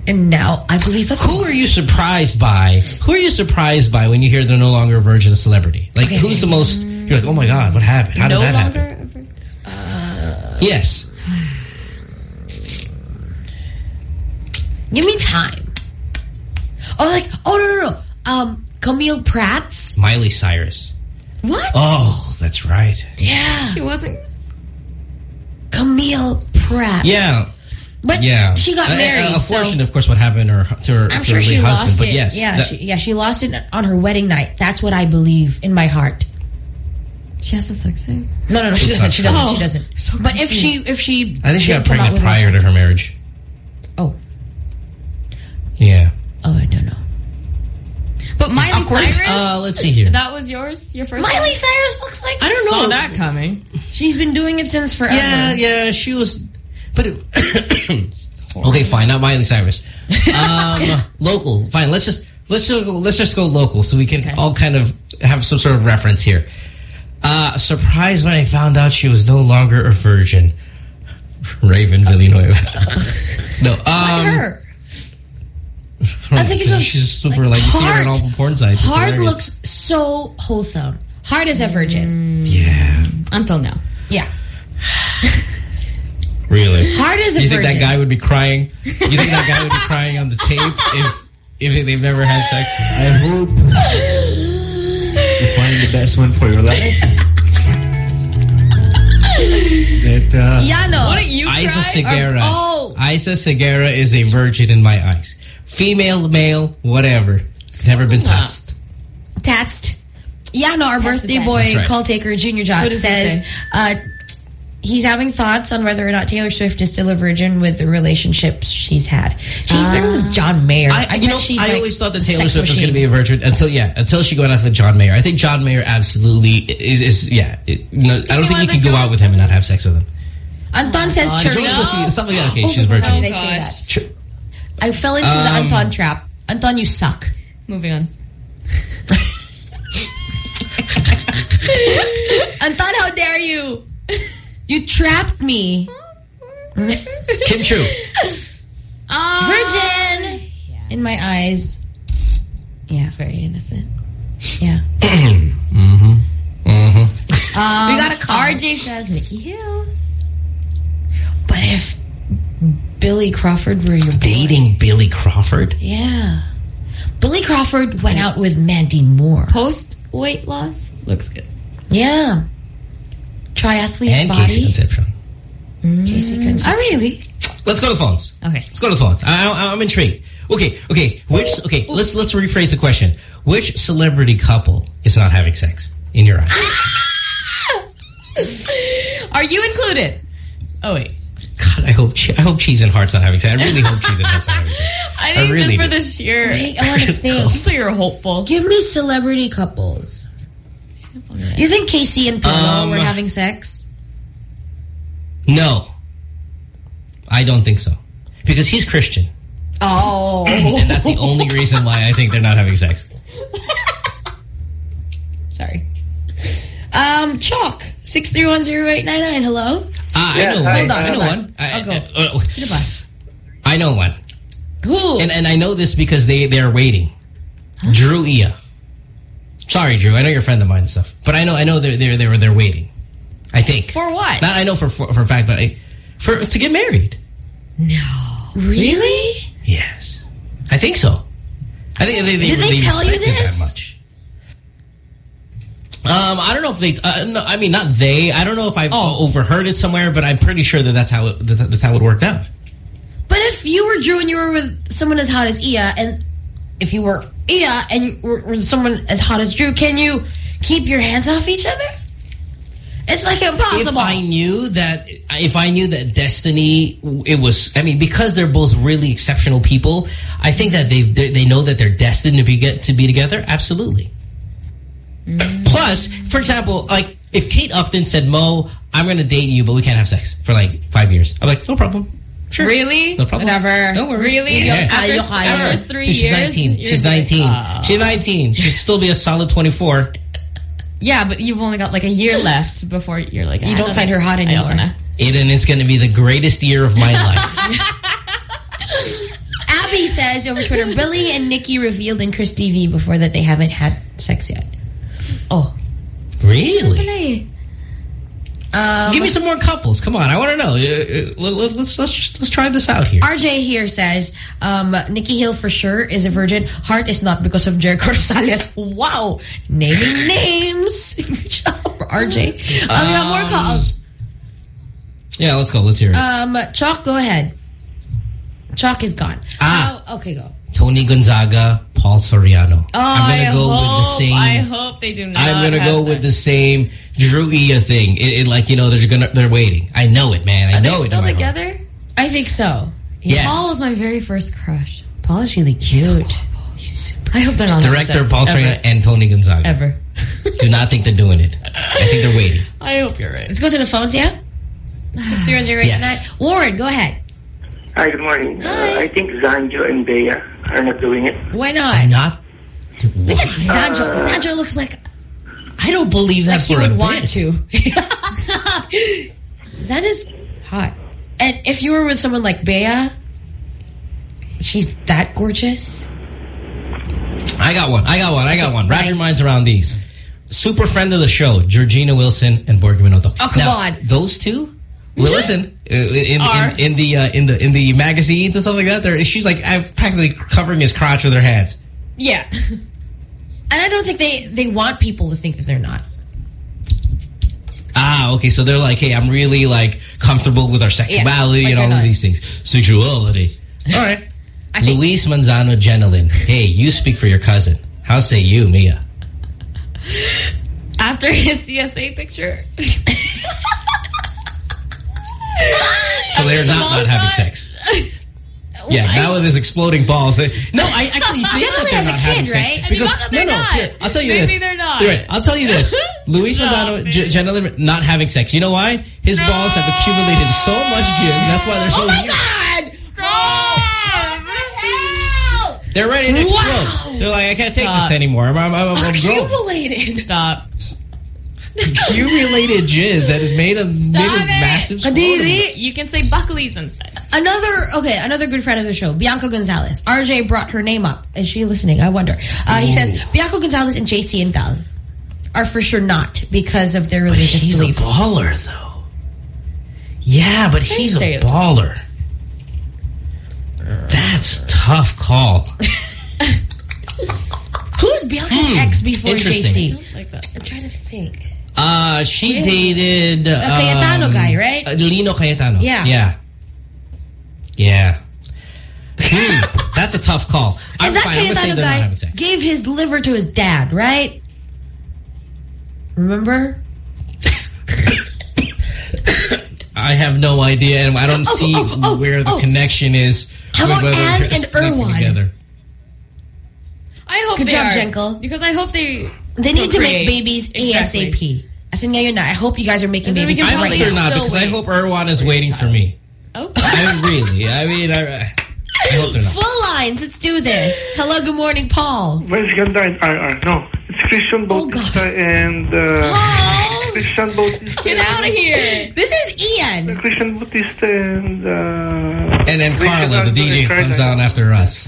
And now I believe it. Who are you surprised by? Who are you surprised by when you hear they're no longer a virgin celebrity? Like, Okay. who's the most? You're like, oh my god, what happened? How did no that happen? Uh, yes, Give me time. Oh, like oh no no no. Um, Camille Prats. Miley Cyrus. What? Oh, that's right. Yeah, She wasn't. Camille Pratt. Yeah, but yeah. she got Uh, uh, married. so Unfortunate, of course, what happened to her, to her, I'm to sure her she late husband. lost But it. yes, yeah, she, yeah, she lost it on her wedding night. That's what I believe in my heart. She has a sex tape. No, no, no, she doesn't. not She doesn't. true. She doesn't. So but if she, if she, I think she did got come out pregnant with a- prior to her marriage. Oh, Yeah. oh, I don't know. But Miley Of course, Cyrus. uh, let's see here. that was yours. Your first. Miley one? Cyrus looks like I don't Saw know. that coming. she's been doing it since forever. Yeah, yeah, she was, but it, okay, fine, not Miley Cyrus. Um, local, fine. Let's just let's just go, let's just go local so we can all kind of have some sort of reference here. Uh, surprised when I found out she was no longer a virgin. Raven Villanueva. no, um, Look at her. I think it goes she's super like, like, you see her on Heart. all the porn sites. It's Heart looks so wholesome. Heart is a virgin. yeah, Until now. Yeah, really. Heart is a Do you think virgin. that guy would be crying? You think that guy would be crying on the tape if if they've never had sex? I hope you find the best one for your life. that uh, yeah, no. Wouldn't you Isa cry? Segura. Isa Segura is a virgin in my eyes. Female, male, whatever. Never been Ah. touched. Tatsed. Yeah, no, our birthday That's boy, right. call taker, Junior Jot, What says say? uh, he's having thoughts on whether or not Taylor Swift is still a virgin with the relationships she's had. She's been with John Mayer. I, bet you know, she's I like always thought that Taylor sex Swift was going to be a virgin until, yeah, until she went out with John Mayer. I think John Mayer absolutely is, is yeah. It, no, I don't think you want can the go out with him and not have sex with him. Anton says Uh, churro. Jonas Pussy, something like, okay, Oh, she's virgin. I Oh, gosh. Ch- I fell into the Um, Anton trap. Anton, you suck. Moving on. Anton, how dare you? You trapped me. Kim Chiu. Um, Virgin. In my eyes. Yeah. It's very innocent. Yeah. mm-hmm. Mm-hmm. Um, We got a call. RJ says Nikki Gil. But if Billy Crawford were your boy. Dating Billy Crawford? Yeah. Billy Crawford went out with Mandy Moore. Post weight loss looks good. Yeah. Triathlete And body. KC Concepcion. Mm. KC Concepcion. Oh, really? Let's go to the phones. Okay. Let's go to the phones. I, I, I'm intrigued. Okay, okay. Which? Okay, let's let's rephrase the question. Which celebrity couple is not having sex in your eyes? Are you included? Oh wait. God, I hope Che- I hope Chiz and Heart's not having sex. I really hope Chiz and Heart's not having sex. I think really just for do. the sheer. Wait, I want to think. Just so you're hopeful. Give me celebrity couples. You think KC and Piolo Um, were having sex? No, I don't think so because he's Christian, Oh. and that's the only reason why I think they're not having sex. Sorry. Um, Chalk, 6310899, hello? Ah, Yeah, I know hi, one. Hold on, I know on. one. I, I'll go. I- uh, I know one. Who? And and I know this because they they're waiting. Drew Iya. Sorry, Drew. I know you're a friend of mine and stuff, but I know I know they're they're they're they're waiting. I think. For what? Not I know for for, for a fact, but I, for to get married. No. Really? Yes, I think so. I think they, they, Did they tell you this? that much. Um, I don't know if they. Uh, no, I mean not they. I don't know if I Oh. overheard it somewhere, but I'm pretty sure that that's how it that, that's how it worked out. But if you were Drew and you were with someone as hot as Iya, and if you were Iya and you were with someone as hot as Drew, can you keep your hands off each other? It's like impossible. If I knew that, if I knew that Destiny, it was, I mean, because they're both really exceptional people, I think that they they they know that they're destined to be get to be together. Absolutely. Plus, for example, like if Kate Upton said, "Mo, I'm going to date you, but we can't have sex for like five years," I'm like, "No problem." Sure. Really? No problem. Whatever. No worries. Really? Yeah. After, Kaya, kaya. after three She's years? 19. you're She's like, 19. "Ah." She's 19. She'll still be a solid 24. Yeah, but you've only got like a year left before you're like... You "Ah, don't find her hot anymore." Ayoko na. Aiden, it's going to be the greatest year of my life. Abby says over Twitter, Billy and Nikki revealed in Kris TV before that they haven't had sex yet. Oh. really? Um, Give me some more couples. Come on, I want to know. Uh, uh, let- Let's let's let's try this out here. RJ here says, um, Nikki Gil for sure is a virgin. Heart is not because of Jericho Rosales. Wow. Naming names. Good job, RJ. Um, we have more calls. Yeah, let's go. Let's hear it. Um, Chalk, go ahead. Chalk is gone. Ah. Oh, okay, go. Toni Gonzaga, Paul Soriano. Oh, I'm gonna go hope, with the same. I hope they do not I'm gonna have go sex. with the same Drew Iya thing. It, it, like you know, they're gonna they're waiting. I know it, man. I Are know they it. still in my heart. together? I think so. Yes. Paul was my very first crush. Paul is really cute. I hope they're not Director Paul ever. Soriano and Toni Gonzaga. Ever. Do not think they're doing it. I think they're waiting. I hope you're right. Let's go to the phones, yeah? 60089. Yes. Warren, go ahead. Hi, good morning. Uh, I think Zanjoe and Bea are not doing it. Why not? I'm not. Look at Zanjoe. Zanjoe looks like I don't believe that like he for a would want bit. to. Zanjoe's hot. And if you were with someone like Bea, she's that gorgeous. I got one. I got one. I got one. Wrap your minds around these. Super friend of the show, Georgina Wilson and Borgy Manotoc. Oh, come Now, on. Those two? Well, listen, uh, in, Are. in, in the uh, in the in the magazines and stuff like that, they're, she's like I'm practically covering his crotch with her hands. Yeah. And I don't think they, they want people to think that they're not. Ah, okay. So they're like, hey, I'm really like comfortable with our sexuality like and all of these things. Sexuality. All right. Luis Manzano Jennylyn. Hey, you speak for your cousin. How say you, Mia? After his CSA picture. So they're not not having sex. Yeah, now with his exploding balls. They, no, I actually think Generally that they're not kid, having sex. right? And Because, no, no, here, I'll tell you Maybe this. they're not. You're right, I'll tell you this. Luis Manzano, it. Not having sex. You know why? His balls have accumulated so much jizz. That's why they're so Oh my huge. God! Stop! They're ready to explode. Wow. They're like, I can't take Stop. this anymore. I'm, I'm, I'm, I'm grown. Accumulated. Stop. Accumulated jizz that is made of, made of massive Kadiri. You can say Buckley's instead. Another, okay, another good friend of the show, Bianca Gonzalez. RJ brought her name up. Is she listening? I wonder. Uh, he says, Bianca Gonzalez and JC Intal are for sure not because of their But he's beliefs. a baller, though. Yeah, but he's a stereotype. baller. That's tough call. Who's Bianca's Hmm, ex before interesting. JC? Like that. I'm trying to think. Uh, she dated... A Cayetano um, guy, right? uh, Lino Cayetano. Yeah. Yeah. Yeah. Hmm, that's a tough call. I'm And that fine. I'm Cayetano guy gave his liver to his dad, right? Remember? I have no idea, and I don't Oh, see oh, oh, where the oh. connection is. How with about Anne and sleeping Erwan? Together. I hope Good they job, are. Jenkel. Because I hope they... They need to make procreate. babies Exactly. ASAP. As in, ngayon na. I hope you guys are making And then we babies can I hope right probably they're now. not still because I hope Erwan is waiting for me. Oh. I mean, really. I mean, I, I hope they're not. Full lines. Let's do this. Hello, good morning, Paul. Where's Ganda and RR? No, it's Christian Oh, Bautista gosh. and uh, Paul! Christian Bautista. Get out of here. This is Ian. Christian Bautista and uh, And then Richard Carla, the DJ, comes on after us.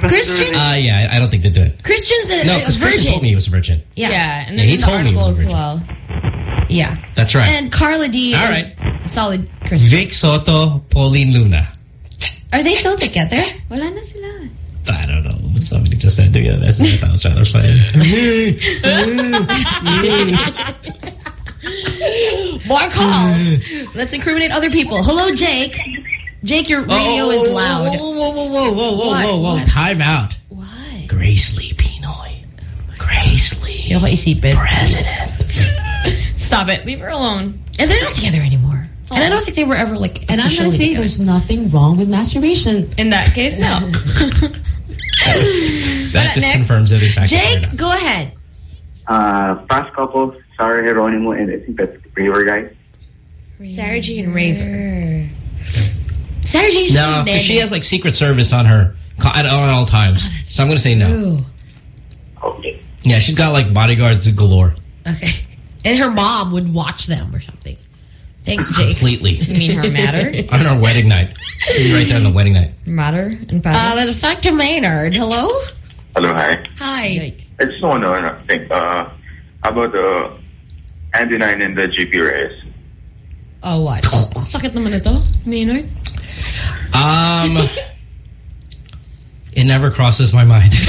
Christian? Uh, yeah, I I don't think they do it. Christian's a, No, a because Christian told me he was a virgin. Yeah. Yeah, and Yeah, then he in the told me he was a as virgin. well. Yeah. That's right. And Carla D All is right. a solid Christian. Vic Sotto, Pauleen Luna. Are they still together? Wala na sila. I don't know. but Somebody just said to me that. That's what I was trying to say. More calls. Let's incriminate other people. Hello, Jake. Jake, your radio is loud. Whoa, whoa, whoa, whoa, whoa, whoa, What? whoa, whoa. What? Time out. Why? Grace Lee PNoy. Grace Lee. Yung isipin. President. Stop it. Leave her alone. And they're not together anymore. And I don't think they were ever like. And I'm going to officially say together. there's nothing wrong with masturbation. In that case, no. That just next? confirms it. Fact, Jake, go ahead. Uh, fast couple, Sarah Geronimo, and I think that's the Braver guy. Sarah G and Rayver. Sarah G's No, because she has like Secret Service on her co- at all, at all times. so I'm going to say no. Okay. Yeah, she's got like bodyguards galore. Okay. And her mom would watch them or something. Thanks, Jake. Completely. You mean her matter? on our wedding night. Right there on the wedding night. Matter and Uh, pattern? let's talk to Maynard. Hello? Hello, hi. Hi. I just want to think uh, about the Andy 9 and the GP race. Oh, what? Sakit naman ito, Maynard. Um, it never crosses my mind.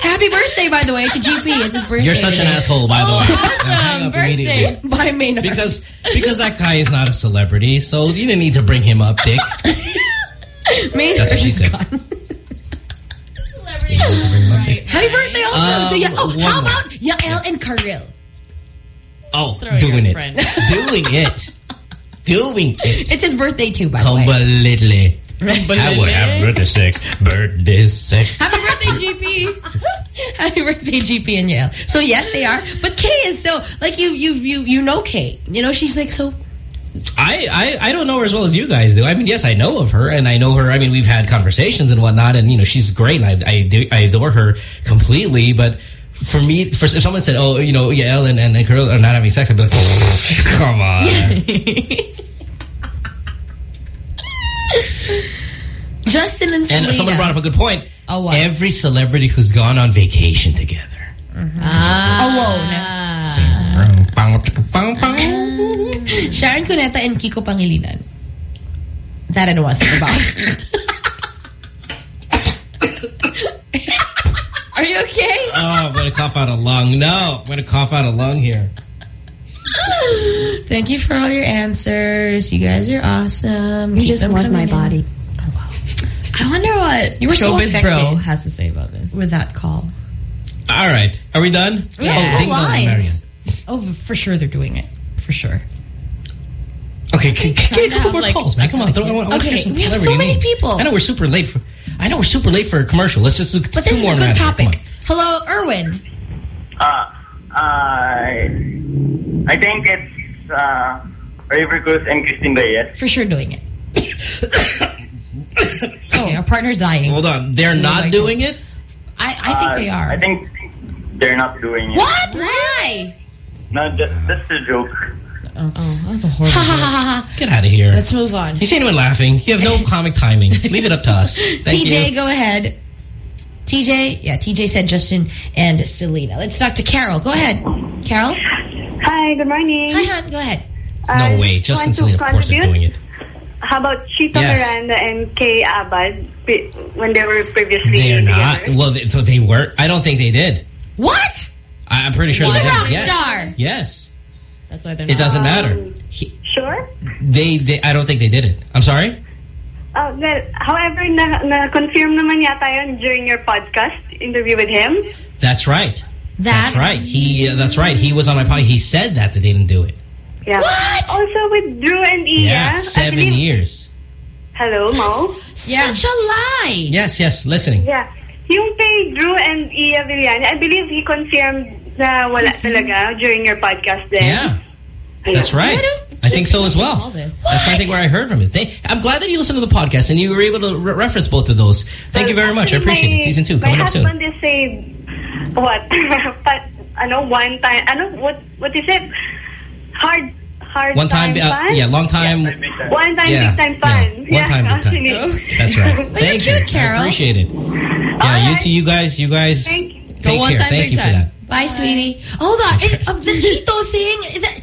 Happy birthday, by the way, to GP. It's his birthday. You're such an asshole, by the way. Now Awesome. Birthday. By Maynard. Because because that guy is not a celebrity, so you didn't need to bring him up, Dick. Maynard That's what she said. gone. Right. Happy birthday also Um, to Ya. Oh, one how more. about Yael and Karylle? Oh, Throw doing it. Doing it. Doing. It's his birthday too, by the way. Completely. I would have birthday sex. Birthday sex. Happy birthday, GP. Happy birthday, GP and Yael. So yes, they are. But Kay is so like you, you, you, you know Kay. You know she's like so. I, I, I don't know her as well as you guys do. I mean, yes, I know of her, and I know her. I mean, we've had conversations and whatnot, and, you know, she's great, and I, I, do, I adore her completely, but for me, for, if someone said, oh, you know, yeah, Ellen and, and Carol are not having sex, I'd be like, come on. Justin and Selena. and someone brought up a good point. Oh, what? Every celebrity who's gone on vacation together. Mm-hmm. Alone. Ah. Alone. Sharon Cuneta and Kiko Pangilinan. That I know nothing about. Are you okay? Oh, I'm going to cough out a lung. No, I'm going to cough out a lung here. Thank you for all your answers. You guys are awesome. You Keep just them want my in. body. I wonder what You were Showbiz affected. Bro has to say about this. With that call. All right. Are we done? We have Oh, full Ding Dong and lines. Oh, for sure they're doing it. For sure. Okay, can, can, Trying get a couple more like, calls, man. Come on. Don't, I want, I want Okay, we have so many names. people. I know we're super late for. I know we're super late for a commercial. Let's just do But two this is more a good minutes. Topic. Hello, Erwin. Uh, I, I think it's uh, Rayver Cruz and Christine Reyes. For sure doing it. okay, our partner's dying. Hold on. They're We'll not like doing it? I, I think Uh, they are. I think they're not doing it. What? Why? No, just, that's a joke. Oh. oh, that's a horrible Ha ha joke. ha ha. Get out of here. Let's move on. You see anyone laughing? You have no comic timing. Leave it up to us. Thank TJ, you. go ahead. TJ, yeah, TJ said Justin and Selena. Let's talk to Carol. Go ahead. Carol? Hi, good morning. Hi, hon. Go ahead. No I way. just Justin want to Selena, of course, are contribute. doing it. How about Chito Yes. Miranda and Kaye Abad when they were previously They're not. Well, they, so they were. I don't think they did. What? I, I'm pretty sure He's they a did. rock yes. star. Yes. That's why they're It doesn't matter. Um, He- Sure? they, they, I don't think they did it. I'm sorry? Uh, well, however, na, na-confirm naman yata yun during your podcast interview with him. That's right. That. That's right. He. Uh, that's right. He was on my podcast. He said that they didn't do it. Yeah. What? Also with Drew and Iya. Yeah, I seven believe- years. Hello, Mo? Yeah. Such a lie. Yes, yes. Listening. Yeah. Yung kay Drew and Iya Villania, I believe he confirmed na wala talaga during your podcast then. Yeah, that's right. I think so as well. this. That's I think where I heard from it. They, I'm glad that you listened to the podcast and you were able to re reference both of those. Thank you very much. I appreciate my- it. Season two coming up soon. husband is saying, what? but ano, one time, ano, what, what is it? Hard, hard One time, uh, fun? yeah, long time. One time, Yeah, big time fun. yeah, one time, big time. actually. That's right. Thank you're Carol. I appreciate it. Yeah, you two, you guys, you guys. Thank Take Go one care. time, Thank big you for that. Bye, sweetie. Hold on. It, uh, the Chito thing. That,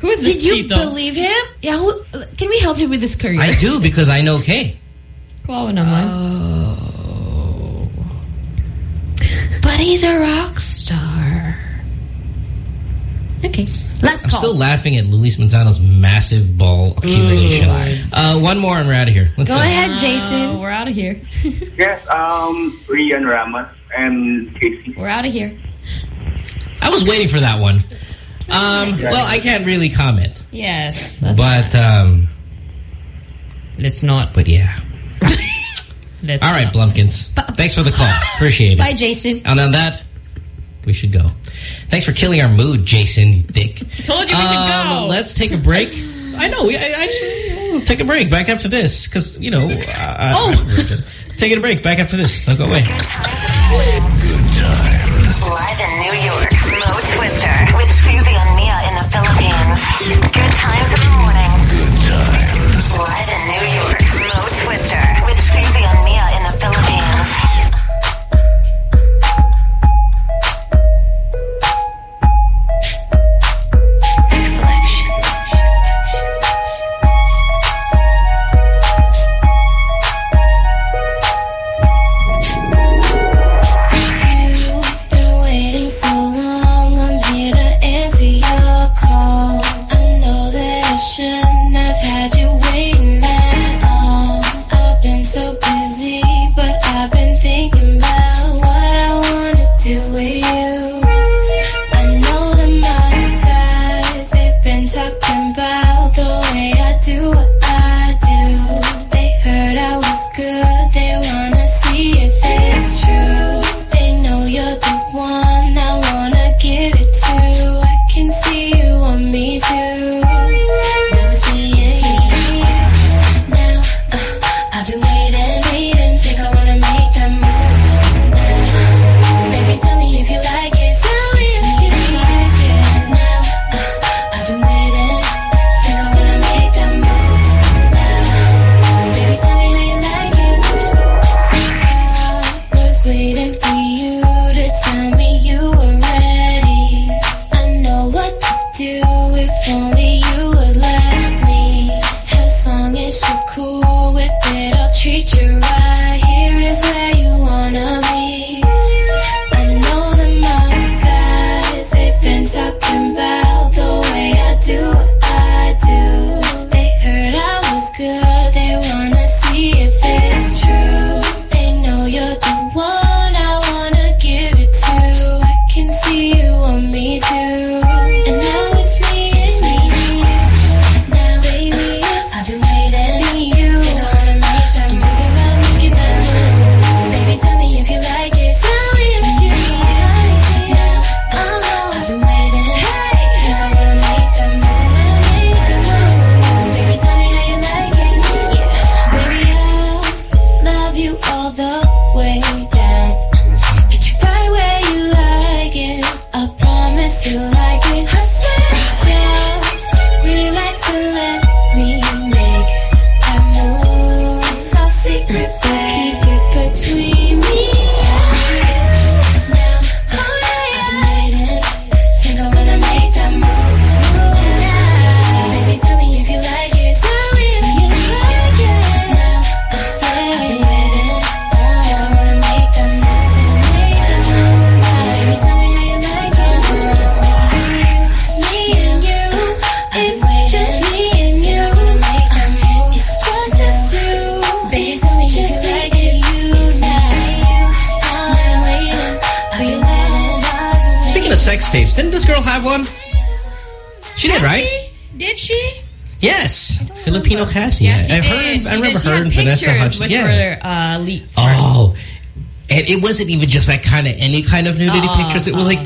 Who is Did this you Chito? believe him? Yeah. Who, can we help him with this career? I do because I know Kay. Kawawa naman. Oh. But he's a rock star. Okay. Let's I'm call. still laughing at Luis Manzano's massive ball accumulation. Ooh. Uh, one more and we're out of here. Let's Go ahead, Jason. Uh, we're out of here. Yes, um, Rhian Ramos and Casey. We're out of here. I was waiting for that one. Um, well, I can't really comment. Yes. That's But, um... Let's not. But yeah. Let's All right, not. Blumpkins. Thanks for the call. Appreciate it. Bye, Jason. And on that, we should go. Thanks for killing our mood, Jason, you dick. Told you we should Um, go. Let's take a break. I know. We, I, I just we'll take a break. Back after this, because you know. Uh, Oh. taking a break. Back after this. Don't go away. Live in New York, Mo Twister with Susie and Mia in the Philippines. Good times in the morning. Good times. Vanessa pictures Hudgens. which Yeah. were uh, leaked. Oh. And it wasn't even just like kind of any kind of nudity Uh-uh, pictures. It was like,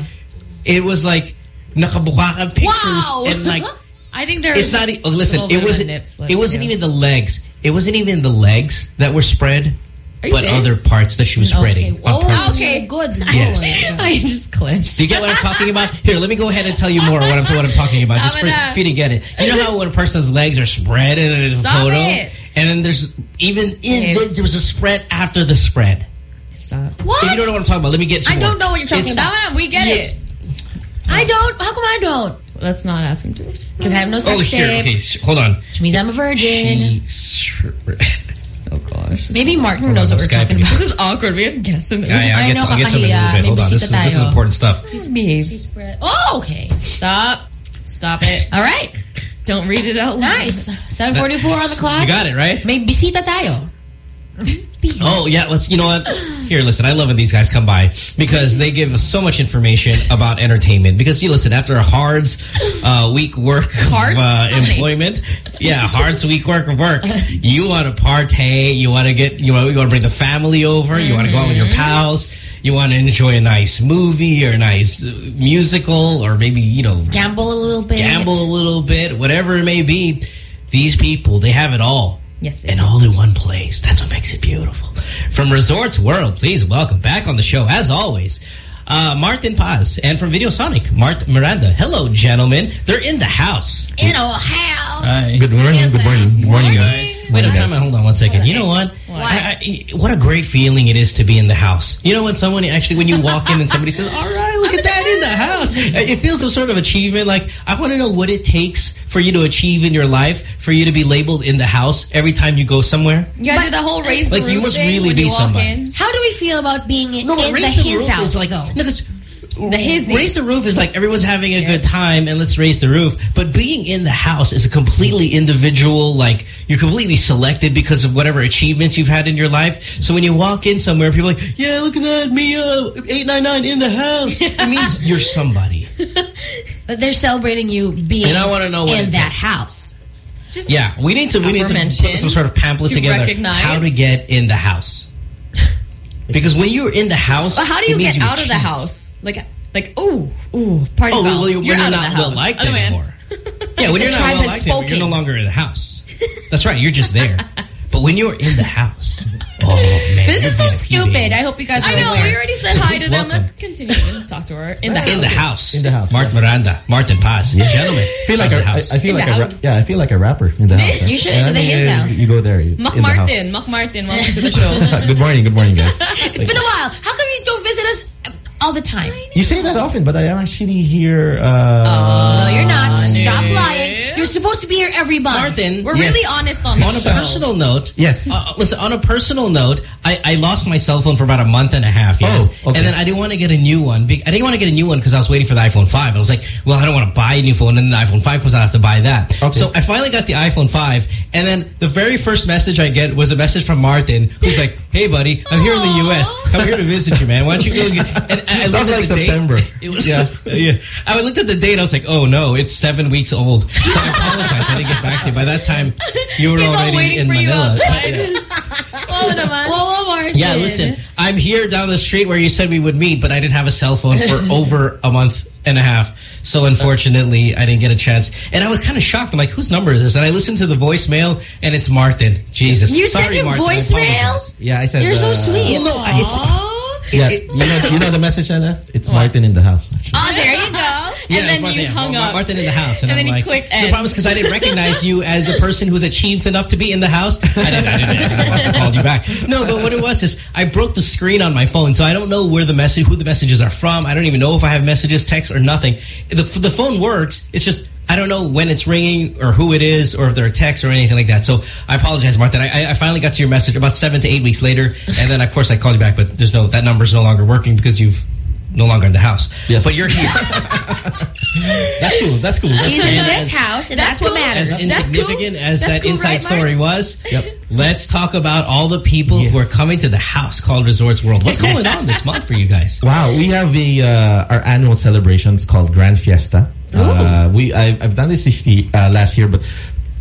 it was like nakabukakan pictures Wow. and like I think there it's not. Oh, listen, it wasn't. nip It wasn't too. even the legs. It wasn't even the legs that were spread. But serious? other parts that she was spreading. on purpose. Oh, Okay. good. Yes. I just clenched. Do you get what I'm talking about? Here, let me go ahead and tell you more what I'm what I'm talking about. Just for, Tama if you didn't get it. You know how when a person's legs are spread in a Stop photo, it. and then there's even in Okay. the, there was a spread after the spread. Stop. What? If you don't know what I'm talking about, let me get some I more. don't know what you're talking It's- about. Tama we get Yeah. it. I don't. How come I don't? Let's not ask him to. Because I have no sex Oh, here, tape. okay, hold on. Which means I'm a virgin. She, Oh gosh. Maybe Martin Hold knows on, what we're I'm talking about. This is awkward. We have guests in the Yeah, yeah, I'll I get, know, to, I'll get to them in a little bit. Hold on, this is, bisita this is tayo. important stuff. Just behave. Oh, okay. Stop. Stop it. All right. Don't read it out loud. Nice. 744 on the clock. You got it, right? May bisita tayo. Oh, yeah, let's, you know what? Here, listen, I love when these guys come by because they give us so much information about entertainment. Because, you listen, after a hard uh, week work of uh, employment, yeah, hard week work of work, you want to partay, you want to get, you want, you want to bring the family over, you want to go out with your pals, you want to enjoy a nice movie or a nice uh, musical or maybe, you know, Gamble a little bit. gamble a little bit, whatever it may be. These people, they have it all. Yes. And all in one place. That's what makes it beautiful. From Resorts World, please welcome back on the show, as always, uh, Martin Paz. And from Video Sonic, Mart Miranda. Hello, gentlemen. They're in the house. In a house. Good morning. Good morning. Good morning, guys. Wait, Morning, a time guys. out. Hold on one second. You know what? What? I, I, what a great feeling it is to be in the house. You know when someone actually, when you walk in and somebody says, all right, look at that in the house. It feels some sort of achievement. Like, I want to know what it takes for you to achieve in your life, for you to be labeled in the house every time you go somewhere. Yeah, gotta do the whole raise the Like, you roof must thing really when be you walk somebody. in. How do we feel about being in, No, but in the raise the his roof house, is like, though? no, 'cause The hizzy. Raise the roof is like everyone's having a good time and let's raise the roof. But being in the house is a completely individual, like you're completely selected because of whatever achievements you've had in your life. So when you walk in somewhere, people are like, yeah, look at that, Mia, 899 in the house. It means you're somebody. But they're celebrating you being And I wanna know what in that takes. house. Just Yeah, we need to we need to put some sort of pamphlet to together recognize. how to get in the house. Because when you're in the house, But how do you get out of the house? Like, like, ooh, ooh, party Oh, foul. well, you're, you're out of not the house. well liked Other anymore. Yeah, when The you're not tribe well has liked anymore, you're no longer in the house. That's right, you're just there. But when you're in the house, oh man, This is so stupid. teenager. I hope you guys are I know, aware. we already said So hi please to them. Let's continue to talk to her in the house. in the house. In the house. Mark Miranda, Martin Paz, gentlemen. I feel like a, the I, house? I feel In like a yeah I feel like a rapper in the house. right? You should, in the his house. You go there. You, Mark in the house. Martin, Mark Martin, welcome to the show. good morning. Good morning, guys. It's been a while. How come you don't visit us all the time? You say that often, but I am actually here. Uh, no, you're not. Stop no. Lying. You're supposed to be here every month. Martin, We're yes. really honest on this. On a show. personal note, Yes. Uh, listen, on a personal note, I, I lost my cell phone for about a month and a half, yes. Oh, okay. And then I didn't want to get a new one. I didn't want to get a new one because I was waiting for the iPhone 5. I was like, well, I don't want to buy a new phone. And then the iPhone 5 comes out, I have to buy that. Okay. So I finally got the iPhone 5. And then the very first message I get was a message from Martin who's like, hey, buddy, I'm here in the U.S. I'm here to visit you, man. Why don't you go get... And I, I looked was at like the date. September. It was, Yeah. yeah. I looked at the date. I was like, oh, no, it's seven weeks old. So I apologize. I didn't get back to you. By that time, you were He's already waiting in for you Manila. outside. Wow naman. Whoa, Yeah, listen, I'm here down the street where you said we would meet, but I didn't have a cell phone for over a month and a half. So unfortunately, I didn't get a chance. And I was kind of shocked. I'm like, whose number is this? And I listened to the voicemail, and it's Martin. Jesus. You Sorry, sent him Martin. I voicemail? apologize. Yeah, I said. You're so uh, sweet. Well, no, it's... Yeah, you know, you know the message I left. It's Martin in the house. Oh, there you go. Yeah, and then Martin, you hung Mar- up. Martin in the house. And, And I'm then you like, clicked The problem is because I didn't recognize you as a person who's achieved enough to be in the house. I didn't, I didn't, I didn't want to call you back. No, but what it was is I broke the screen on my phone, so I don't know where the message, who the messages are from. I don't even know if I have messages, text, or nothing. The, the phone works. It's just I don't know when it's ringing or who it is or if there are texts or anything like that. So I apologize, Martin. I, I finally got to your message about seven to eight weeks later, and then of course I called you back, but there's no that number's no longer working because you've no longer in the house. Yes. But you're here. That's cool. That's cool. That's He's cool. in this house, and that's, what matters. as That's insignificant cool. as That's that cool, inside right, story was, Yep. let's talk about all the people who are coming to the house called Resorts World. What's going on this month for you guys? Wow, we have the uh, our annual celebrations called Grand Fiesta. Uh, we I, I've done this this uh, last year, but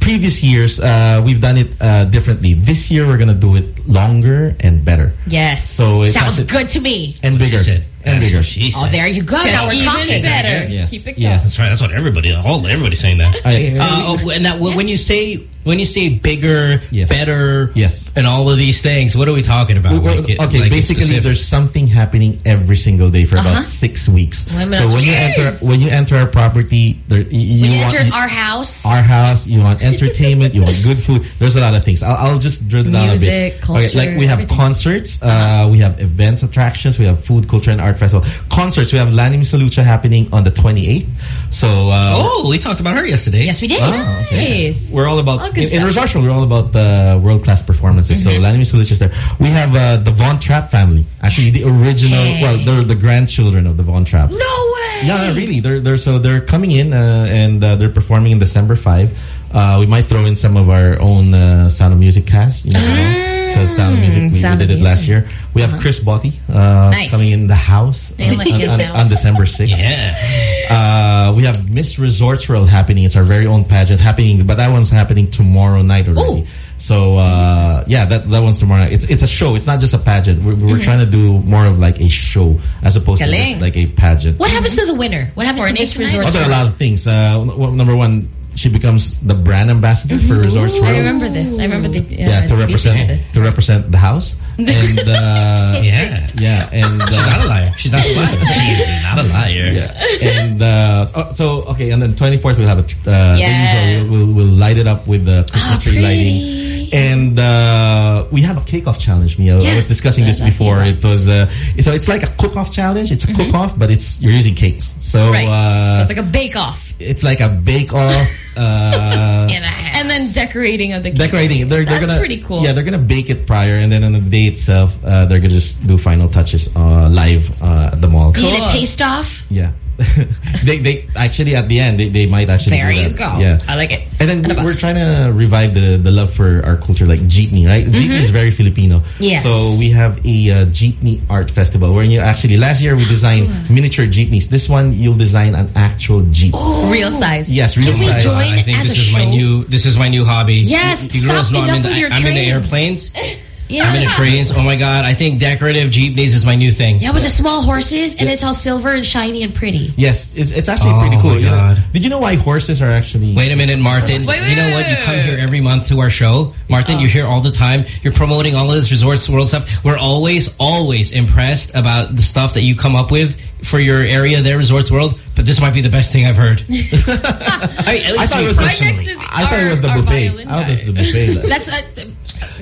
previous years uh, we've done it uh, differently. This year we're gonna do it longer and better. Yes. So it Sounds good to me. and bigger. You said. and bigger. Oh, there you go. Now we're Even talking. better. Yes. Keep it going. Yes. That's right. That's what everybody, all everybody's saying that. I- Uh, oh, and that when you say when you say bigger, better, yes, and all of these things, what are we talking about? Well, Like, it- okay, like basically, there's something happening every single day for Uh-huh. about six weeks. Well, so when you enter when you enter our property, there you, When you want enter our house, our house, you want entertainment, you want good food. There's a lot of things. I'll, I'll just drill down a bit. Music, culture, like we have everything. concerts, uh, we have events, attractions, we have food, culture, and art festival. Concerts, we have Lani Misalucha happening on the 28th. So uh, oh, we talked about her yesterday. Yes, we did. Oh, okay. Nice. We're all about All in, in. Resorts We're all about the world class performances. So Lani Misalucha is there. We have uh, the Von Trapp family. Actually, the original. Hey. Well, they're the grandchildren of the Von Trapp. no way. Yeah, really. They're they're so they're coming in uh, and uh, they're performing in December five. Uh, we might throw in some of our own uh, Sound of Music cast. You know. So Sound of Music, we, we Sound of did it last year. We have Uh-huh. Chris Botti uh, Nice. coming in the house on, on- on- December sixth. Yeah. Uh, we have Miss Resorts World happening. It's our very own pageant happening, but that one's happening tomorrow night already. So uh, yeah, that that one's tomorrow night. It's it's a show. It's not just a pageant. We're, we're Mhm. trying to do more of like a show as opposed to Galing. just like a pageant. What happens to the winner? What happens to Miss Oh, Resort? there are a lot of things. Uh, n- number one, she becomes the brand ambassador for Resorts Ooh, World. I remember this. I remember the uh, Yeah, to represent to represent the house. And uh, Yeah. yeah, and uh, She's not a liar. She's not a liar. She's not a liar. Yeah. And uh, oh, so okay, and then 24th we'll have a tr- uh, Yes. the usual. We'll, we'll light it up with the Christmas Ah, tree lighting, and uh, we have a cake-off challenge. Mia, I was discussing this Yes, before. It was uh, so it's like a cook-off challenge. It's a cook-off, but it's you're using cakes. So Right. uh, so it's like a bake off. It's like a bake-off. Uh, And then decorating of the cake. decorating. They're, they're That's gonna, pretty cool. Yeah, they're gonna bake it prior, and then on the day itself, uh, they're gonna just do final touches uh, live uh, at the mall. Do you need a taste off? Yeah. they they actually at the end they, they might actually There do you that. go. Yeah. I like it. And then we're trying to revive the the love for our culture, like jeepney, right? Jeepney is very Filipino. yeah So we have a uh, jeepney art festival where you actually last year we designed miniature jeepneys. This one you'll design an actual jeep. Real size. Yes, real Can we size. join I think as this a is my new this is my new hobby. Yes, you, you girls know I'm enough in the with I'm in the airplanes. Yeah. I'm in the trains. Oh my god! I think decorative jeepneys is my new thing. Yeah, with the small horses, and it's all silver and shiny and pretty. Yes, it's it's actually Oh pretty cool. my You know, God. did you know why horses are actually? Wait a minute, Martin. Wait, wait, you know what? You come here every month to our show. Martin, you're here all the time. You're promoting all of this Resorts World stuff. We're always, always impressed about the stuff that you come up with for your area there, Resorts World. But this might be the best thing I've heard. I, at I thought it was the, Right next to the- I thought it was the our- our buffet. I thought it was guy. the buffet. That's uh,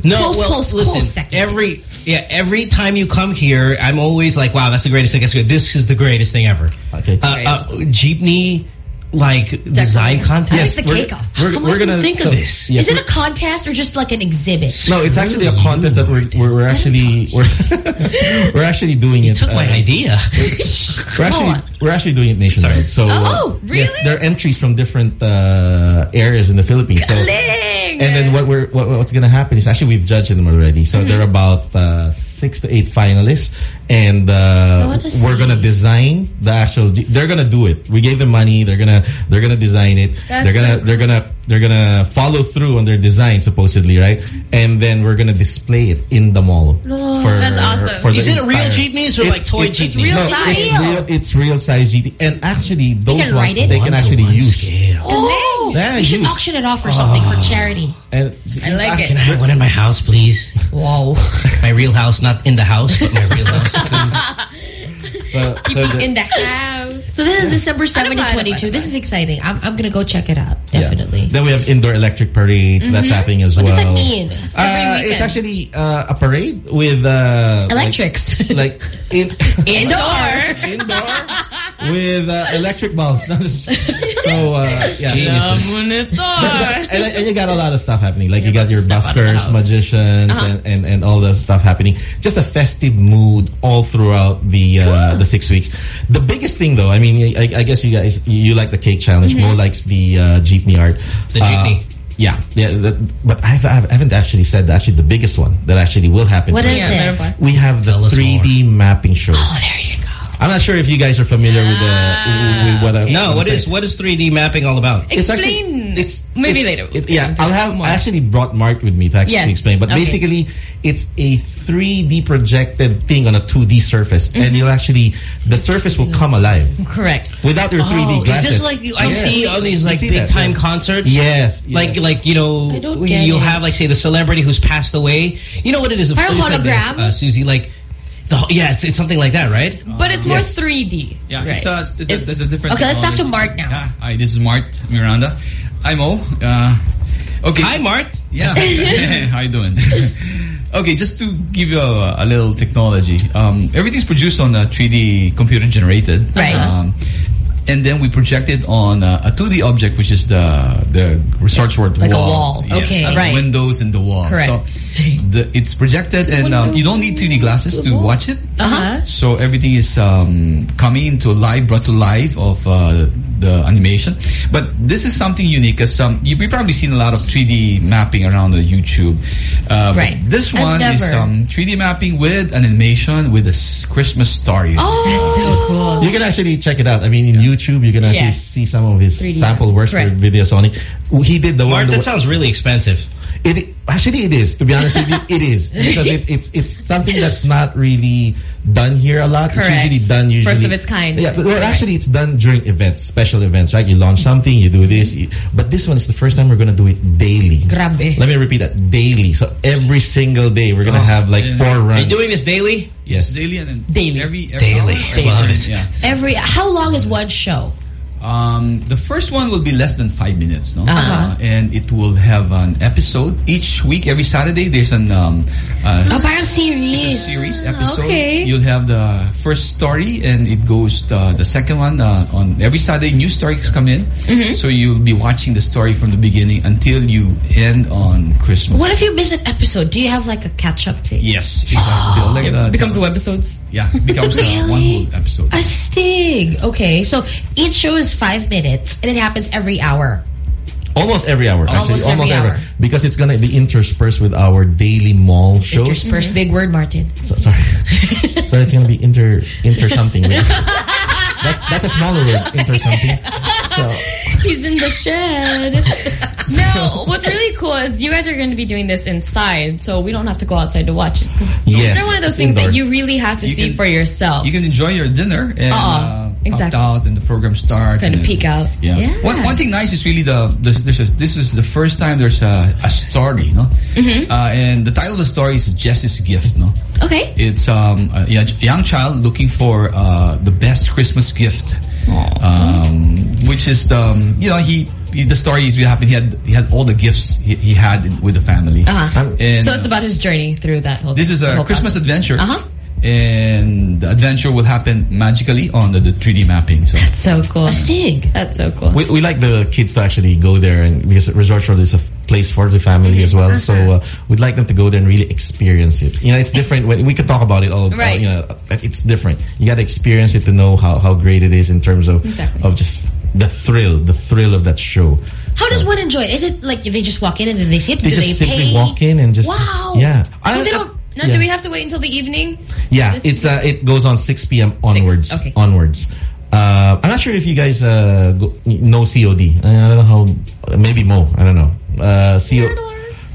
No, close, well, close, listen. close second. Every yeah, every time you come here, I'm always like, "Wow, that's the greatest thing." That's good. This is the greatest thing ever. Okay. Uh, uh, jeepney like design contest. Yes, the we're- we're- we're gonna- think so- of this. yes, Is it a contest or just like an exhibit? No, it's actually a contest that we're we're, we're actually we're we're actually doing You it. took my uh, idea. We're actually we're actually doing it nationwide. So uh, Oh, yes, really? there are entries from different uh, areas in the Philippines. So, and then what we're what, what's going to happen is actually we've judged them already. So there are about uh, six to eight finalists, and uh, we're going to design the actual. They're going to do it. We gave them money. They're gonna they're gonna design it. That's they're gonna so they're gonna they're gonna follow through on their design supposedly, right? And then we're gonna display it in the mall. for, That's awesome. for Is it a real entire- jeepneys or like toy it's- jeepneys? real no, size. It's real, it's real size GT. And actually, those can ones ride it? they can actually use. scale. Oh, Yeah, we should use. auction it off or something for charity. And I like it. Can I have one in my house, please? Whoa. My real house, not in the house, but my real house. Uh, so the- In the house. So this is December 7 Ano ba, ano ba, 22. This is exciting. I'm, I'm going to go check it out. yeah. Definitely. Then we have indoor electric parades. That's happening as What well. does that mean? Uh, Every it's actually uh, a parade with uh, Electrics. Like, like in, Indoor. indoor with uh, electric bulbs. so uh, yeah. Geniuses. and, and you got a lot of stuff happening. Like you got your stuff out of the buskers, house. magicians, and, and, and all the stuff happening. Just a festive mood all throughout the uh, the six weeks. The biggest thing, though, I mean, I, I guess you guys you like the cake challenge. Mo likes the uh, jeepney art. The Uh, jeepney. yeah, yeah. That, but I've, I haven't actually said that. Actually, the biggest one that actually will happen. What is it? we have the 3D mapping show. Oh, there you go. I'm not sure if you guys are familiar with the with what I, No, I'm what saying. is what is 3D mapping all about? It's actually- Explain. it's- maybe it's- later. It, yeah, I'll have. I actually brought Mark with me to actually Yes. explain. But Okay. basically, it's a 3D projected thing on a 2D surface, Mm-hmm. and you'll actually the surface will come alive Correct. without your 3D Oh, glasses. Is this like I Yeah. see on these like big that, time yeah. concerts? Yes, Like like you know you- get you'll have like say the celebrity who's passed away. You know what it is? Or a It's like this, hologram? uh, Susie. Like the, yeah, it's it's something like that, right? But it's more Yes. 3D. Yeah, right. it's, uh, it's, It's- a different. Okay, let's talk to technology. Mark now. Yeah, hi, this is Mart Miranda. I'm Mo. Uh, okay. Hi, Mart. Yeah. How you doing? okay, just to give you a, a little technology. Um, everything's produced on a 3D computer generated. Right. Um, and then we project it on uh, a 2D object, which is the the Resorts World Like a wall. wall. Yes, Okay, uh, right. Windows in the wall. Correct. So the, it's projected, and um, you don't need 3D glasses to watch it. Uh-huh. So everything is um, coming into live, brought to life of uh, the animation. But this is something unique because um, you've probably seen a lot of 3D mapping around the YouTube. Uh, but Right. This one is never. um, 3D mapping with an animation with a Christmas story. Oh, That's so cool. You can actually check it out. I mean, in YouTube, you can actually Yes. see some of his 3D sample works Correct. for videos on it. He did the Mart, one. that sounds really expensive. It actually it is. To be honest with you, it is because it, it's it's something that's not really done here a lot. Correct. It's usually done usually First of its kind. Yeah, well, Right. actually, it's done during events, special events, right? You launch something, you do this, you- but this one is the first time we're gonna do it daily. Grabe. Let me repeat that daily. So every single day we're gonna Oh, have like yeah. four Are runs. you doing this daily? Yes, daily and then Daily. Every, every Daily. hour, every Love hour. it. Yeah. Every how long is one show? Um, the first one will be less than five minutes, no? Uh-huh. Uh, and it will have an episode each week. Every Saturday, there's an um, uh, Oh, parang it's a series. series episode. Okay. You'll have the first story, and it goes uh, the second one uh, on every Saturday. New stories come in, Mm-hmm. so you'll be watching the story from the beginning until you end on Christmas. What if you miss an episode? Do you have like a catch up thing? Yes, it still like It uh, becomes webisodes. yeah, it becomes uh, one whole episode. A stig. Okay, so each show is five minutes, and it happens every hour. Almost every hour. Almost actually, every almost hour. Because it's gonna be interspersed with our daily mall shows. Interspersed. Big word, Martin. So, sorry. so it's gonna be inter inter something. that, that's a smaller word, inter something. So He's in the shed. no, what's really cool is you guys are going to be doing this inside, so we don't have to go outside to watch it. Yes, They're one of those things indoor. that you really have to You see can- for yourself. You can enjoy your dinner and Uh-uh, uh, exactly. opt out and the program starts. Kind of peek out. Yeah. Yeah. One, one thing nice is really the this, there's a, this is the first time there's a, a story, no? Mm-hmm. Uh, and the title of the story is Jesse's Gift, no? Okay. It's um, a y- young child looking for uh, the best Christmas gift, um, which is um, you know he, he the story is what happened. He had he had all the gifts he, he had in, with the family. Uh-huh. And so it's about his journey through that whole this is a Christmas process. adventure. Uh-huh. And the adventure will happen magically on the, the 3D mapping. So So cool. A stig. That's so cool. we, we like the kids to actually go there, and because Resort World is a place for the family as well. So uh, we'd like them to go there and really experience it. You know, it's different. When we could talk about it all, all, Right. you know, it's different. You got to experience it to know how how great it is in terms of Exactly. of just the thrill, the thrill of that show. How does one enjoy it? Is it like they just walk in and then they see it? They do just they simply pay? walk in and just Wow. yeah. So I- they I- don't. Now, yeah. do we have to wait until the evening? Yeah, it's uh, it goes on 6 p.m. onwards. okay. Onwards. Uh, I'm not sure if you guys uh, go, know COD. I don't know how. Maybe Mo. I don't know. Uh, CO,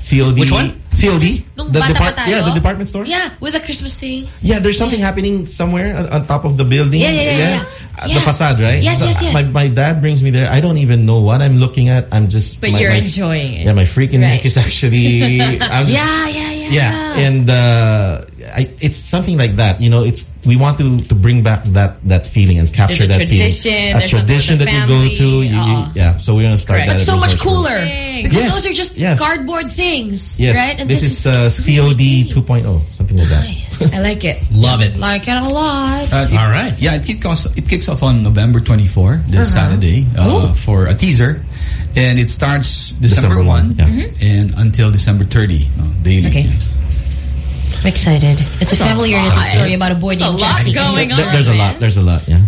COD. Which one? COD. The depart- yeah, the department store. Yeah, with a Christmas thing. Yeah, there's something happening somewhere on, on top of the building. Yeah, yeah, yeah, yeah. Uh, Yeah. The facade, right? Yes, yes, yes. My, my dad brings me there. I don't even know what I'm looking at. I'm just. But my, you're my- enjoying it. Yeah, my freaking Right. neck is actually. I'm just, Yeah, yeah, yeah. yeah, and uh, I, it's something like that. You know, it's we want to to bring back that that feeling and capture There's a that tradition, feeling. A there's tradition that the you go to. You, you, Uh-uh. yeah, so we're gonna start Correct. that. But so much cooler. Dang. Because Yes. those are just Yes. cardboard things. Yes, Right? And this, is uh, COD 2.0, something like that. Nice. I like it. Love it. like it a lot. Uh, it- All right. Yeah, it kicks off, it kicks off on November 24, this Saturday, uh, for a teaser. And it starts December, December 1 1, yeah. and until December 30, no, daily. Okay. I'm excited. It's a family-oriented story about a boy It's a named lot Jesse. going There- on. there's a lot. There's a lot. Yeah.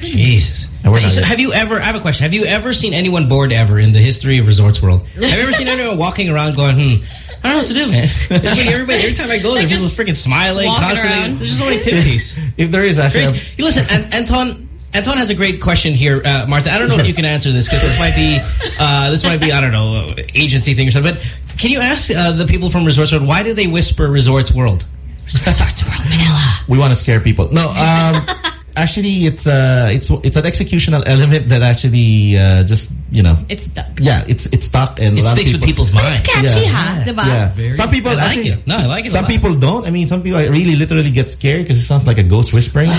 Jesus. And we're So have you ever, I have a question. Have you ever seen anyone bored ever in the history of Resorts World? have you ever seen anyone walking around going, hmm, I don't know what to do, man. Everybody, every time I go there, people just freaking smiling, walking constantly. around. There's just no activities. If there is actually, Crazy. You listen, Anton. Anton has a great question here, uh, Martha. I don't know if you can answer this because this might be, uh, this might be, I don't know, agency thing or something. But can you ask uh, the people from Resorts World why do they whisper Resorts World? Resorts World, Manila. we want to scare people. No, um, actually, it's uh, it's it's an executional element that actually uh, just you know. It's stuck. Yeah, it's it's stuck and It a lot of sticks with people's minds. It's catchy, Yeah. huh? Diba? Yeah, some people I like actually, it. No, I like it Some people don't. I mean, some people really literally get scared because it sounds like a ghost whispering.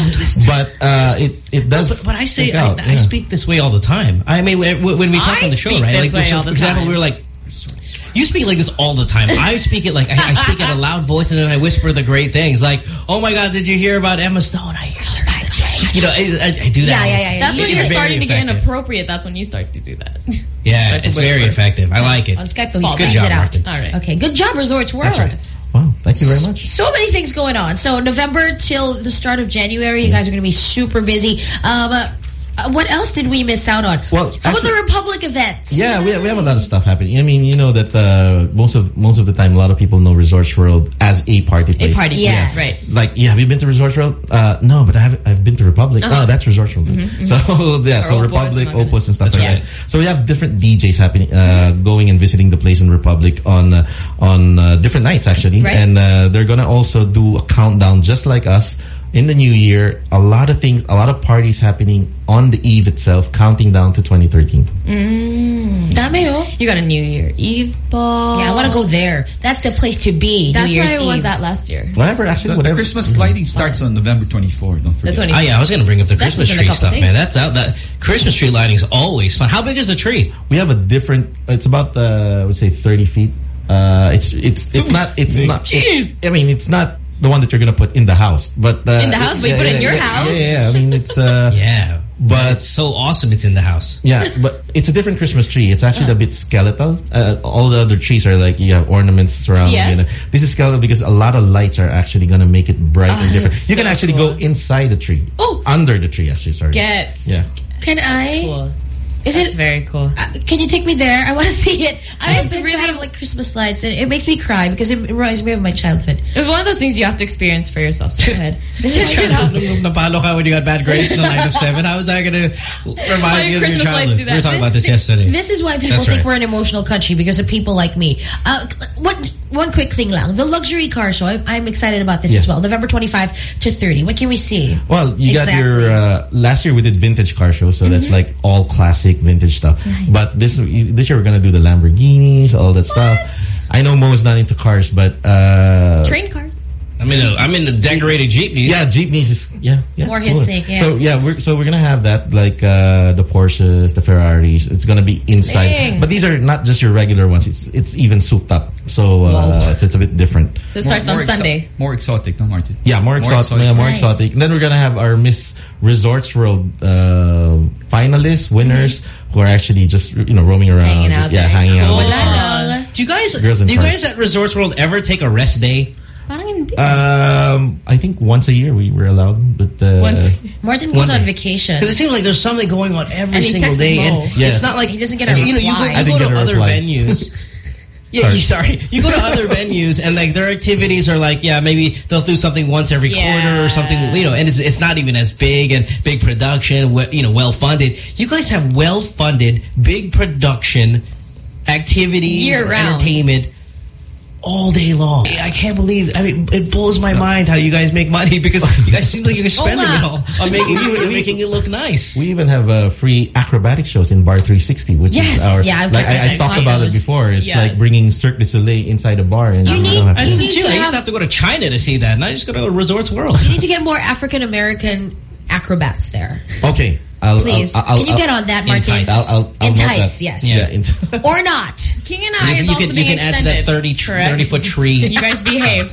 but uh, it it does. But, but I say, I, out, I yeah. speak this way all the time. I mean, when, when we talk I on the show, speak right? this like, way so all for the example, time. we were like, you speak like this all the time. I speak it like, I, I speak at a loud voice and then I whisper the great things. Like, oh my God, did you hear about Emma Stone? I hear her. You know, I, I, I do that. Yeah, yeah, yeah, yeah. That's You- when you're very starting to get inappropriate. That's when you start to do that. Yeah, Start to it's very effective. I like it. On Skype, though, It's he good bangs job, it out. Martin. All right. Okay, good job, Resorts World. That's right. Wow, thank you very much. So many things going on. So November till the start of January, you guys are going to be super busy. Um, uh, what else did we miss out on? Well, How about the Republic events? Yeah, we, we have a lot of stuff happening. I mean, you know that uh, most of most of the time, a lot of people know Resorts World as a party place. A party place, Yeah. right. Like, yeah, have you been to Resorts World? Uh, no, but I have, I've been to Republic. Uh-huh. Oh, that's Resorts World. So, yeah, Or so Opus Republic, and all that. Opus, and stuff That's like right. that. So we have different DJs happening, uh, going and visiting the place in Republic on uh, on uh, different nights, actually. Right. And uh, they're going to also do a countdown just like us. In the new year, a lot of things, a lot of parties happening on the eve itself, counting down to 2013. Mm. Dami, oh. You got a New Year Eve ball. Yeah, I want to go there. That's the place to be. That's New Year's where I was at last year. Whatever, actually, The, the. Christmas lighting starts on November 24th. Don't forget. The 20. Oh yeah, I was going to bring up the That's Christmas just in a tree stuff, days. man. That's out. That Christmas tree lighting is always fun. How big is the tree? We have a different. It's about the, I would say 30 feet. Uh, it's it's it's not it's not. Jeez. I mean, it's not the one that you're gonna put in the house, but uh, In the house? But you put it in your yeah, house? Yeah, yeah. I mean, it's uh, Yeah, but it's so awesome. It's in the house. yeah, but it's a different Christmas tree. It's actually a bit skeletal. Uh, all the other trees are like you have ornaments surrounding Yes. it. This is skeletal because a lot of lights are actually gonna make it bright Oh, and different. that's You can actually cool. go inside the tree. Oh. under the tree actually. Sorry. Gets. Yeah. Can I? Cool. Is That's it? very cool. Uh, can you take me there? I want to see it. I It's have been really- to have like Christmas lights, and it makes me cry because it reminds me of my childhood. It's one of those things you have to experience for yourself. So go ahead. This is Nung napalo ka when you got bad grades in the line of seven. How is that going to remind you of your Christmas lights childhood? We were that. talking about this yesterday. This is why people That's think right. we're an emotional country because of people like me. Uh, one one quick thing, lang. The luxury car show. I'm, I'm excited about this Yes. as well. November 25 to 30. What can we see? Well, you got your uh, last year we did vintage car show, so that's like all classic vintage stuff. But this this year we're gonna do the Lamborghinis, all that stuff. I know Mo's not into cars, but uh, Train cars. I'm in a I'm in the decorated jeepneys. yeah, jeepneys is yeah, yeah More his cool. thing, yeah. So yeah, we're so we're gonna have that like uh, the Porsches, the Ferraris. It's gonna be inside, Dang. but these are not just your regular ones. It's it's even souped up, so uh, it's, it's a bit different. So it starts on Sunday. more exotic, no, Martin? Yeah, more exotic. yeah, more Nice. exotic. And then we're gonna have our Miss Resorts World uh, finalists, winners, who are actually just you know roaming around, Hanging just out yeah, there. hanging out. Cool. with Wala Do you guys do you cars. guys at Resorts World ever take a rest day? Parang hindi. Um, I think once a year we were allowed, but uh, Once. Martin goes on vacation. Because it seems like there's something going on every And single day, Mo. and Yeah. it's not like He doesn't get a you know you go, you go to other reply. venues. Yeah, Sorry. you sorry. You go to other venues and like their activities are like yeah maybe they'll do something once every Yeah. quarter or something you know and it's it's not even as big and big production you know well funded. You guys have well funded big production activities Year round. entertainment all day long. I can't believe. I mean, it blows my mind how you guys make money because you guys seem like you're spending it all on making on making it look nice. we even have uh, free acrobatic shows in Bar 360, which Yes. is our Yeah, I've like got- I, I I've talked got about it before. It's Yes. like bringing Cirque du Soleil inside a bar, and You you need- don't have I to- used, need to, to I used to have to go to China to see that, and I just go to Resorts World. You need to get more African American acrobats there. Okay, I'll, Please. I'll, I'll, Can you I'll, get on that, in Martin? tights. I'll, I'll, I'll In tights, yes. Yeah. in- Or not. King and I You, is you also can you being can add to that 30 30 foot tree. You guys behave.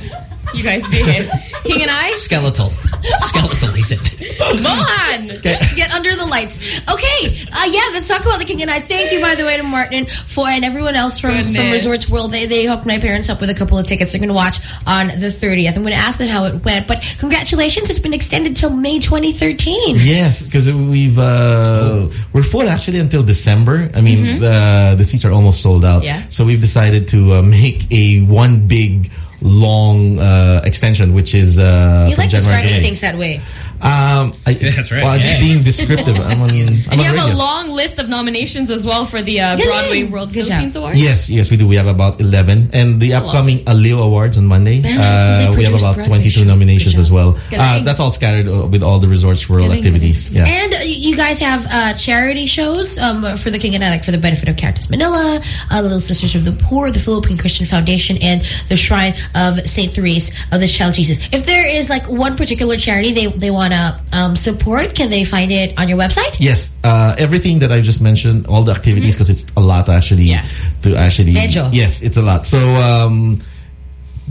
You guys behave. King and I? Skeletal. Skeletal, he said. Come on. Get under the lights. Okay, uh, yeah, let's talk about the King and I. Thank you, by the way, to Martin for and everyone else from, from Resorts World. They they hooked my parents up with a couple of tickets. They're going to watch on the 30th. I'm going to ask them how it went. But congratulations, it's been extended till May 2013. Yes, because we've uh, we're full actually until December. I mean, Mhm. the the seats are almost sold out. Yeah. So we've decided to uh, make a one big long uh, extension, which is uh, you from like January describing to things that way. Um, I, that's right. Well, I'm just being descriptive. I'm on, I'm And you have radio. a long list of nominations as well for the uh, Broadway. World Good Philippines Awards. Yes, yes, we do. We have about 11. And the That's upcoming Aliw Awards on Monday, uh, right, 'cause they we have about Broadway 22 shows. nominations as well. Uh, that's all scattered uh, with all the Resorts World Good thing, activities. Yeah. And uh, you guys have uh, charity shows um, for the King and I, like for the benefit of Caritas Manila, uh, Little Sisters of the Poor, the Philippine Christian Foundation, and the Shrine of St. Therese of the Child Jesus. If there is like one particular charity they, they want to um, support, can they find it on your website? Yes, uh, everything that I've just mentioned, all the activities, because it's a lot actually. Yeah. To actually, Medyo. yes, it's a lot. So um,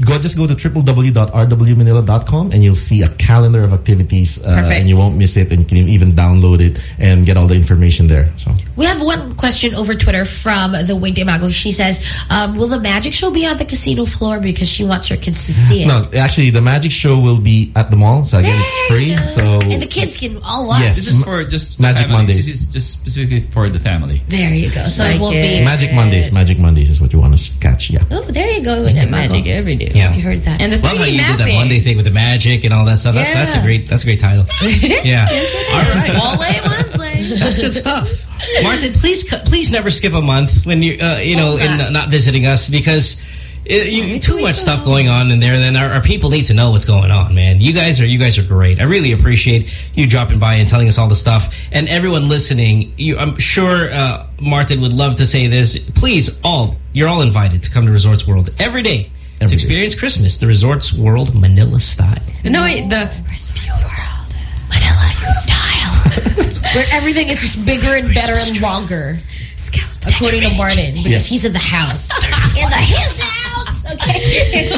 go just go to www.rwmanila.com and you'll see a calendar of activities, uh, and you won't miss it, and you can even download it and get all the information there. So We have one question over Twitter from the Winged Mago. She says, um, will the magic show be on the casino floor because she wants her kids to see it? no, actually, the magic show will be at the mall. So again, it's free. So And the kids can all watch. Yes. This is for just Magic family. Mondays. This is just specifically for the family. There you go. So it won't be... Magic Mondays. Magic Mondays is what you want to catch. Yeah. Oh, there you go. Magic every day. Yeah. You heard that. And the Love how 3D you did that. Monday thing with the magic and all that stuff. That's, that's a great that's a great title. yeah. All right. Wednesday. That's good stuff. Martin, please please never skip a month when you uh, you know Oh, in, God. not visiting us because it, you, too much stuff going on in there. Then our, our people need to know what's going on, man. You guys are you guys are great. I really appreciate you dropping by and telling us all the stuff. And everyone listening, you, I'm sure uh, Martin would love to say this. Please, all you're all invited to come to Resorts World every day. To experience Christmas, the Resorts World Manila style. No, wait, the Resorts World. Manila style. Where everything is just bigger and better and longer. According to Martin, because Yes. he's in the house. in the his house. Okay.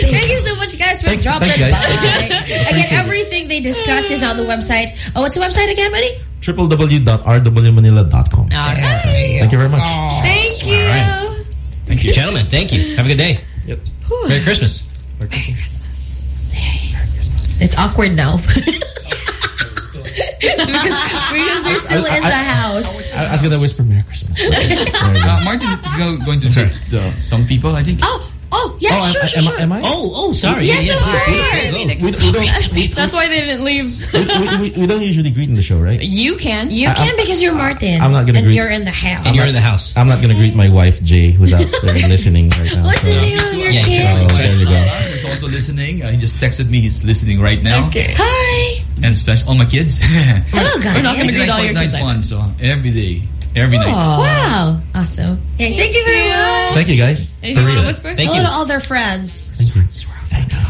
Thank you so much, guys, for Thanks- dropping thanks, guys. by. Appreciate Again, it. everything they discussed is on the website. Oh, what's the website again, buddy? www.rwmanila.com. All right. Thank you very much. Thank you. All right. Thank you, gentlemen. Thank you. Have a good day. Yep. Merry Christmas. Merry Christmas. Merry Christmas. It's awkward now. because, because they're still in the house. I, I was gonna whisper Merry Christmas. Uh, Martin is go- going to meet uh, some people, I think. Oh, oh, yeah, Oh, sure, I- sure, am I- sure. am I? Oh, oh, sorry. Yes, yeah, of yeah, please, course. please, please, go. We, we, don't, That's why they didn't leave. we, we, we don't usually greet in the show, right? You can. You I- can I'm- because you're Martin. I'm not gonna And greet- you're in the house. And you're in the house. I'm not gonna greet my wife Jay, who's out there listening right now. What's so- the name of your Yeah, you kid? can. Oh, there you go. Aaron is also listening. Uh, he just texted me. He's listening right now. Okay. Hi. And special all my kids. Oh, God. We're not going to It's greet all your kids. fun, so every day, every night. Wow. Awesome. Hey, thank you very much. Thank you guys. Anything For you real. to whisper? Thank Hello you. to all their friends. Thank you.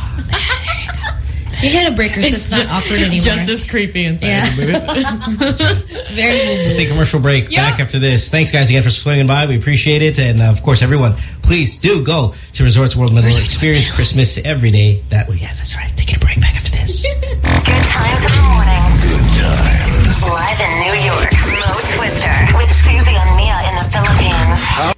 You hit a breaker, so it's not awkward It's anymore. just as creepy inside. Yeah. Very Let's take a commercial break. Yeah. Back after this. Thanks, guys, again for swinging by. We appreciate it. And, uh, of course, everyone, please do go to Resorts World Manila. Experience Christmas every day. That way. Yeah, that's right. Take a break back after this. Good times in the morning. Good times. Live in New York, Mo Twister Philippines.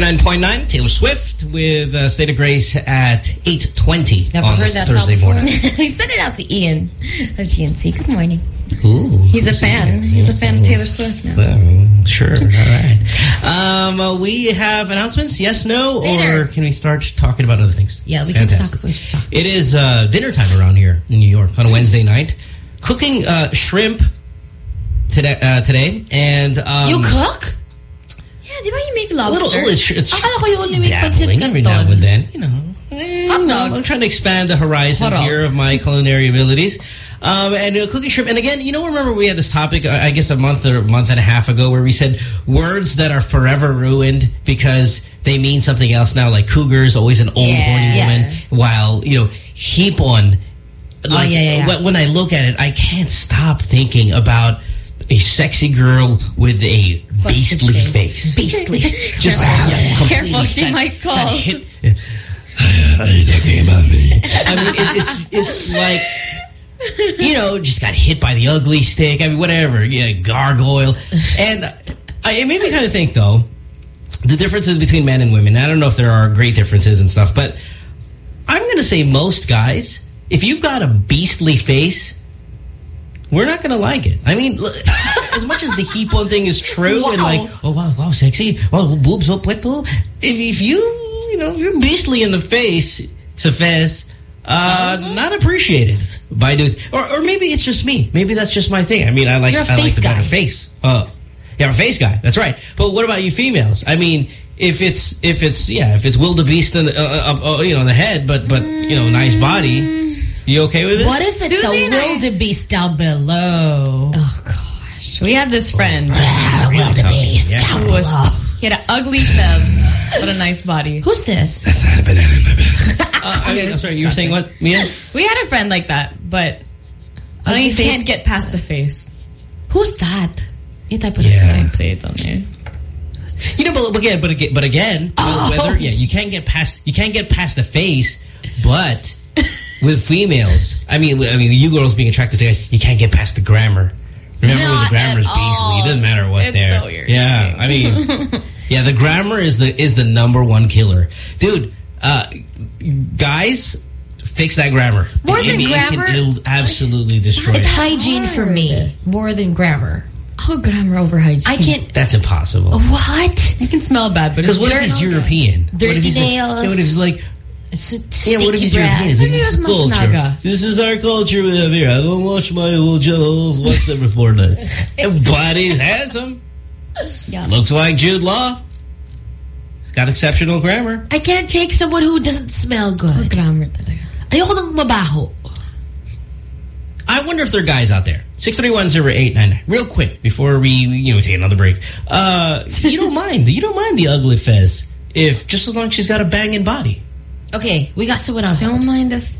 89.9. Taylor Swift with uh, State of Grace at 8.20 Never on heard that Thursday morning. he sent it out to Ian of GNC. Good morning. Ooh, He's a fan. He's a fan of Taylor Swift now. So, sure. All right. Um, uh, we have announcements. Yes, no, Dinner. or can we start talking about other things? Yeah, we can Fantastic. talk. We just talk. It is uh, dinner time around here in New York on a Wednesday night. Cooking uh, shrimp today, uh, today, and um, you cook? Yeah, di ba you make a lobster? little. It's, it's Akala ko you only make pancit every now and then. You know, Eh, Hot you know, dog. I'm trying to expand the horizons here of my culinary abilities. Um, and uh, cooking shrimp. And again, you know, remember we had this topic, uh, I guess a month or a month and a half ago, where we said words that are forever ruined because they mean something else now, like cougars, always an old horny Yes. woman, while, you know, heap on. Like, Oh, yeah, yeah, yeah. When I look at it, I can't stop thinking about a sexy girl with a Busted beastly face. face. Beastly. Just yeah, Careful, she that- might call. that hit- Are you talking about me? I mean, it, it's it's like you know, just got hit by the ugly stick. I mean, whatever. Yeah, gargoyle, and I, it made me kind of think though the differences between men and women. I don't know if there are great differences and stuff, but I'm going to say most guys, if you've got a beastly face. We're not going to like it. I mean, as much as the heap on thing is true and like, oh, wow, wow, sexy. Oh, boobs, oh, puesto. If, if you, you know, you're beastly in the face, to face, uh, not appreciated by dudes. Or, or maybe it's just me. Maybe that's just my thing. I mean, I like, You're I like the better guy. face. Uh, yeah, I'm a face guy. That's right. But what about you females? I mean, if it's, if it's, yeah, if it's wildebeest in the, uh, uh, uh, you know, in the head, but, but, you know, nice body, you okay with it? What if it's Susie a wildebeest down below? Oh, gosh. We had this friend. Really wildebeest. Yeah. down was, below. he had an ugly fez, but a nice body. Who's this? That's Uh, I mean, I'm sorry, you were saying what, Mia? We had a friend like that, but I Ugly don't you face? can't get past the face. Who's that? You type of Yeah. Can't say it on there. You know, but, but again, but again, but again, you Oh. whether yeah, you can't get past you can't get past the face, but with females, I mean, I mean, you girls being attracted to guys, you can't get past the grammar. Remember when the grammar is beastly? It doesn't matter what It's there. so yeah, I mean, yeah, the grammar is the is the number one killer, dude. Uh, guys, fix that grammar. More The than Indian can- grammar? it'll absolutely destroy. It's it. hygiene for me more than grammar. Oh, grammar over hygiene. I can't. That's impossible. What? You can smell bad, but Because it's what if he's European? what Dirty if he's nails. Like, what if he's like, It's Yeah, what if he's European? This is culture. This is our culture we have here. I don't wash my old genitals once every four days. but he's handsome. Yeah. Looks like Jude Law. He's got exceptional grammar. I can't take someone who doesn't smell good. grammar talaga. Ayoko ng mabaho. I wonder if there are guys out there. 6310899. Real quick, before we, you know, take another break. Uh, you don't mind. You don't mind the ugly fez if, just as long as she's got a banging body. Okay, we got someone on Don't hold. mind if...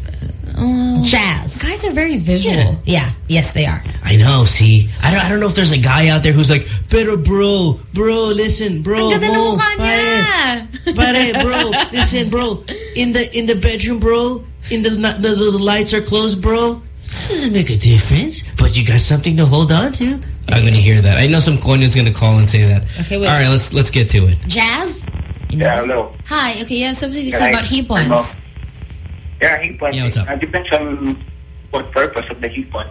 Uh, Jazz. Guys are very visual. Yeah. Yeah, yes they are. I know, see. I don't, I don't know if there's a guy out there who's like, pero bro, bro, listen, bro, Ang mo, pare, pare, bro, listen, bro, in the, in the bedroom, bro, in the, the, the, the lights are closed, bro, doesn't make a difference, but you got something to hold on to. I'm gonna hear that. I know some Konyan's gonna call and say that. Okay, wait. All right, let's, let's get to it. Jazz? Yeah, hello. Hi, okay, you have something to Can say I- about heat Hello. ones. Yeah, heat points. Yeah, what's up? Uh, depends on what purpose of the heat point.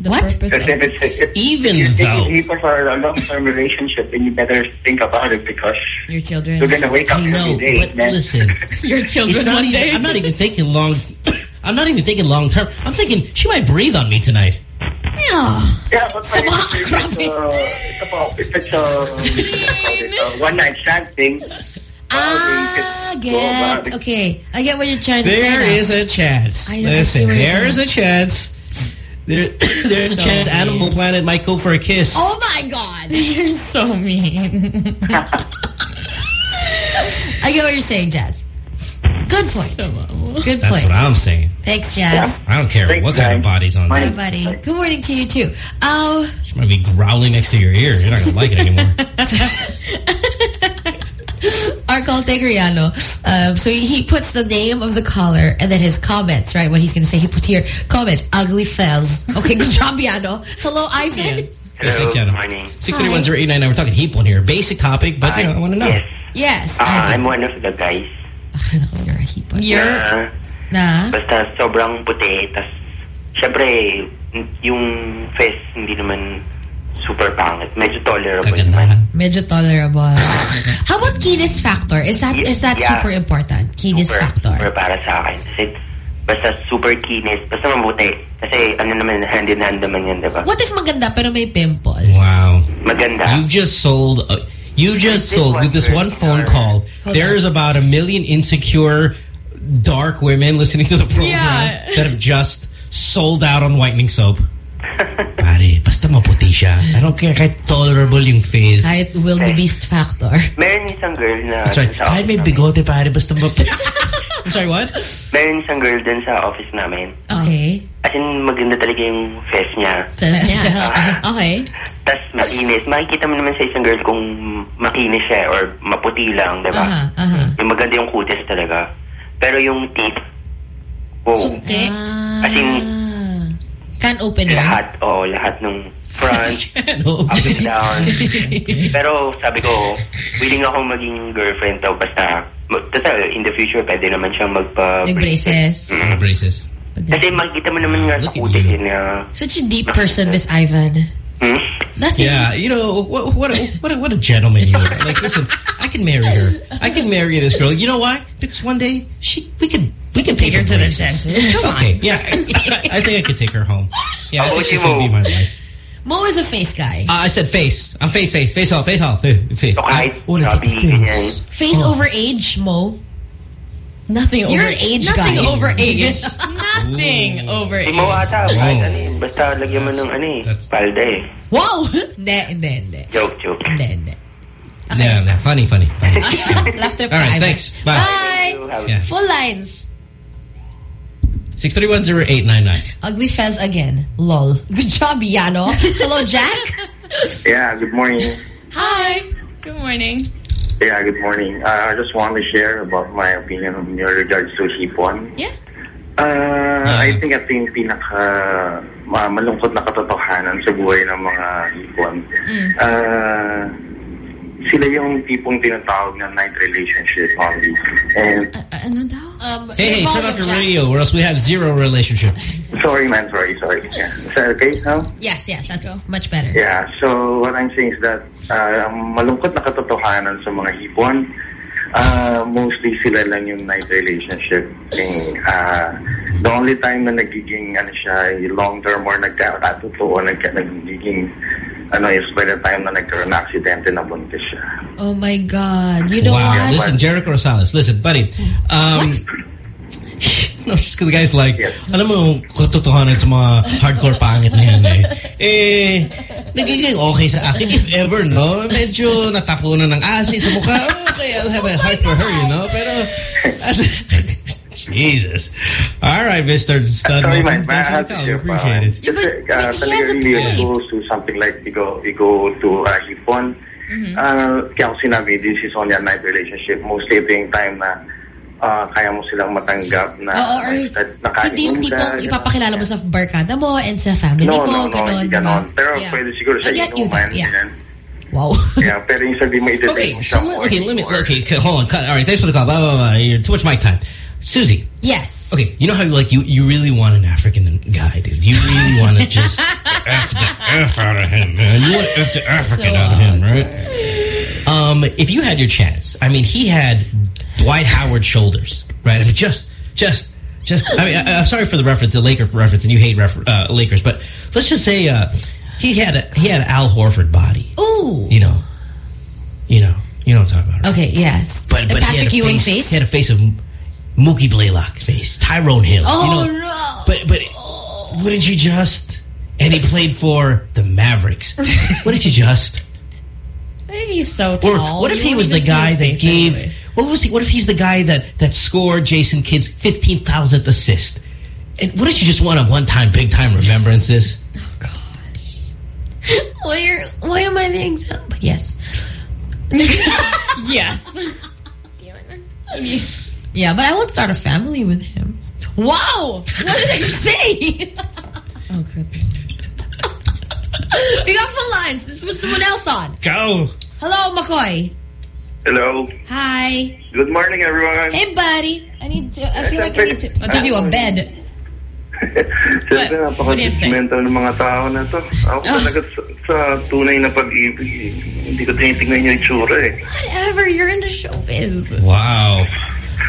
The What? purpose Because if it's if, Even if you're though- taking heat point for a long-term relationship, then you better think about it because your children. you're gonna wake up I know, every day. but man. listen, Your children it's not one even, day. I'm not even thinking long, I'm not even thinking long term. I'm thinking she might breathe on me tonight. Yeah. Yeah, but Sama, if it's, grabe. uh, it's if it's a, a one-night stand thing, Ah, get. about. Okay, I get what you're trying to say There now. is a chance. I know, see Listen, where there's a chance. There, there's a chance mean. Animal Planet might go for a kiss. Oh my god. You're so mean. I get what you're saying, Jazz. Good point. Good point. That's what I'm saying. Thanks, Jazz. I don't care Thanks, what kind of guys. body's on there. Hi, buddy. Good morning to you, too. Oh, She might be growling next to your ear. You're not going to like it anymore. our call Tegriano. Um, so he, he puts the name of the caller and then his comments, right? What he's going to say. He puts here, comments, ugly fells. Okay, good job, Yano. Hello, Ivan. Thanks, Jano. morning. 6310899. We're talking hipon here. Basic topic, but you know, I want to know. Yes. Yes. Ah, I'm one of the guys. You're a hippo. na, Na? basta sobrang puti. Tas, syempre, yung face hindi naman super pangit. Medyo tolerable naman. Medyo tolerable. How about keenness factor? Is that is that Yeah. super important? Keenness super, factor. Super para sa akin. Kasi basta super kinis, basta mabuti. Kasi ano naman, hand in hand naman yan, diba? What if maganda pero may pimples? Wow. Maganda. You just sold. Uh, you just sold with this one phone call. Hold There's about a million insecure, dark women listening to the program Yeah. that have just sold out on whitening soap. Pare, basta maputi siya. I don't care kahit tolerable yung face. Kahit will the beast factor. Meron isang girl na... That's right. sa Kahit may office bigote, pare, basta maputi. I'm sorry, what? Meron isang girl dun sa office namin. Okay. As in, maganda talaga yung face niya. okay. Tapos makinis. Makikita mo naman sa isang girl kung makinis siya or maputi lang, di ba? Aha, aha. Yung maganda yung kutis talaga. Pero yung teeth, oh, Suki. as in, Can open it. lahat, oo, lahat ng front, up and down. Pero sabi ko, willing ako maging girlfriend daw basta, basta in the future, pwede naman siyang magpa... Nag-braces. Mm. Braces. Kasi makikita mo naman nga sa kutis yun na... Such a deep person, this Ivan. Hmm? Nothing. Yeah, you know what? What a, what a, what a gentleman you are. Like, listen, I can marry her. I can marry this girl. You know why? Because one day she, we could, we could take her to the dentist. Okay, yeah, I, I think I could take her home. Yeah, I think would she's gonna be my wife. Mo is a face guy. Uh, I said face. I'm face, face, face off, face off, face. face. I want to take the face. Face over age, Mo. Nothing You're over an age nothing guy. over age. nothing over age. mo ata, kahit ano eh. Basta lagyan mo ng ano eh. Palda eh. Wow! Hindi, hindi, hindi. Joke, joke. Hindi, hindi. Yeah, yeah, funny, funny. funny. Laughter All right, private. thanks. Bye. Bye. Yeah. Full lines. Six three one zero eight nine nine. Ugly Fez again. Lol. Good job, Yano. Hello, Jack. Yeah, good morning. Hi. Good morning. Yeah, good morning. Uh, I just want to share about my opinion in regards to hipon. Yeah. Uh, I think ito yung pinaka ma malungkot na katotohanan sa buhay ng mga hipon. Uh, sila yung tipong tinatawag na night relationship only. And ano daw? Um, Hey, hey, turn off your radio, or else we have zero relationship. sorry man, sorry, sorry. Yeah. Is that okay now? Yes, yes, that's all. much better. Yeah, so what I'm saying is that uh, ang malungkot na katotohanan sa mga hipon, uh, mostly sila lang yung night relationship. Thing. Uh, the only time na nagiging ano siya, long-term or nagkakatotoo, nagka, nagiging ano is by the time na nagkaroon na aksidente na buntis siya. Oh my God. You know wow. what? Listen, Jericho Rosales, listen, buddy. Um, no, just 'cause the guy's like, alam mo, katotohanan sa mga hardcore pangit na yan eh. Eh, nagiging okay sa akin. If ever, no? Medyo natapunan ng acid sa mukha. Okay, I'll have a heart for her, you know? Pero, Jesus. All right, Mr. Stud. Sorry, Moment. man. I Thanks for have to share We pa. appreciate it. Kasi uh, talaga really when it goes to something like we go, we go to uh, hipon, uh, kaya ako sinabi, this is only a night relationship. Mostly ito yung time na uh, kaya mo silang matanggap na Oo, or nakain Hindi yung tipong ipapakilala mo sa barkada mo and sa family No, mo. no, no, ganon, hindi diba? ganon. Pero Yeah. pwede siguro sa I get inuman. yeah. ganyan. Wow. yeah, pero yung sabi mo iti-take Okay, so okay, let me, okay, okay, hold on. Cut. All right, thanks for the call. Blah, blah, blah. You're too much mic time. Susie. Yes. Okay, you know how like you you really want an African guy, dude. You really want to just f the f out of him, man. You want to f the African out of him, right? Um, if you had your chance, I mean, he had Dwight Howard shoulders, right? I mean, just just just. I mean, I, I'm sorry for the reference, the Laker reference, and you hate refer, uh, Lakers, but let's just say uh, he had a he had Al Horford body. Ooh. You know, you know, you know what I'm talking about. right? Okay, yes. But, but he had Patrick a Ewing face, face? He had a face of Mookie Blaylock face, Tyrone Hill. Oh, you know, no. But but wouldn't you just? And he played for the Mavericks. wouldn't you just? He's so Or tall. what if You he was the guy that gave? What was he? What if he's the guy that that scored Jason Kidd's fifteen thousandth assist? And wouldn't you just want a one time big time remembrances? Oh, why, you're, why am I the example? Yes. yes. Yeah, but I won't start a family with him. Wow! What did I say? oh, good. we got full lines. Let's put someone else on. Go. Hello, McCoy. Hello. Hi. Good morning, everyone. Hey, buddy. I need to, I feel like I need to, I'll give you a bed. Siyempre, napaka-judgmental ng mga tao na to. Ako Ah. talaga sa, sa tunay na pag-ibig, eh, hindi ko tinitingnan yung itsura eh. Whatever, you're into showbiz. Wow.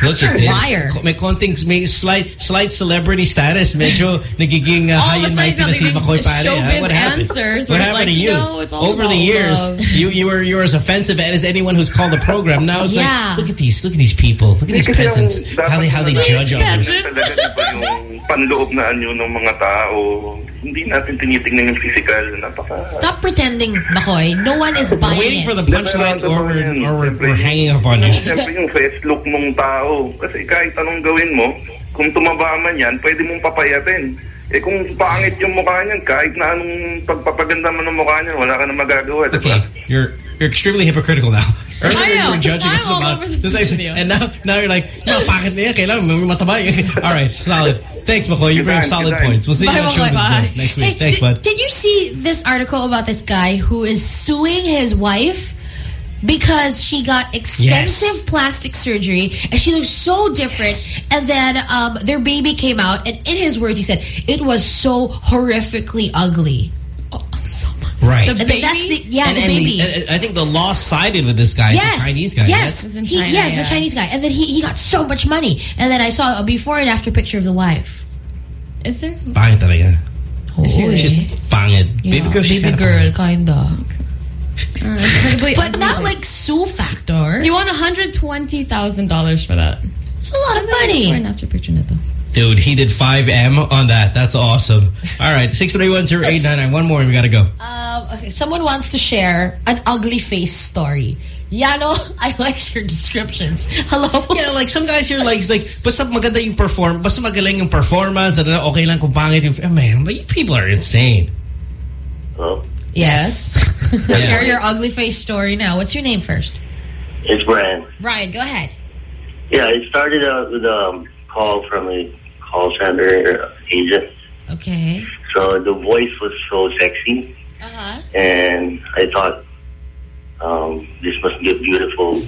Look at this. Liar. May konting, may slight, slight celebrity status. Medyo nagiging uh, high of a and sudden, mighty na si Makoy Pare. huh? What happened? answers, What happened like, to you you? know, it's all Over the years, love. you you were you were as offensive as anyone who's called the program. Now it's Yeah. like, look at these, look at these people, look at these peasants, how they how they judge others. Talaga panloob na anyo ng mga tao, hindi natin tinitingnan yung physical. Napaka... Stop pretending, McCoy. No one is We're waiting for the punchline or we're, or we're, we're hanging up on you. Siyempre yung face look mong tao. Kasi kahit anong gawin mo, kung tumaba man yan, pwede mong papayatin. Eh kung pangit yung mukha niyan, kahit na anong pagpapaganda mo ng mukha niyan, wala ka na magagawa, di ba? You're you're extremely hypocritical now. Earlier you were judging I'm us about the the things, and now now you're like, no, bakit na yan? Kailangan may mataba. All right, solid. Thanks, McCoy. You bring time, solid time. points. We'll see you Bye, on show Bye. next week. Hey, Thanks, bud. did you see this article about this guy who is suing his wife because she got extensive plastic surgery and she looks so different and then um, their baby came out and in his words he said it was so horrifically ugly. Right. And then that's the, yeah, and, the and baby. and I think the law sided with this guy, yes, the Chinese guy. Yes, right? he, yes, the Chinese guy. And then he, he got so much money. And then I saw a before and after picture of the wife. Is there? Pangit talaga. Hoy. She's pangit. Yeah, baby girl, she's baby kinda girl, kinda. Incredibly But not like Sue Factor. You want $120,000 for that. It's a lot of money. Before and after picture nito. Dude, he did 5M on that. That's awesome. All right, 6310899. One more and we got to go. Um, okay, someone wants to share an ugly face story. Yano, I like your descriptions. Hello? Yeah, like some guys here, like, like, basta maganda yung perform, basta magaling yung performance, and okay lang kung pangit yung, oh, man, but you people are insane. Hello? Yes. Yeah. Share your ugly face story now. What's your name first? It's Brian. Brian, go ahead. Yeah, it started out with a call from a call center agent. Okay. So the voice was so sexy, Uh-huh. and I thought um, this must be a beautiful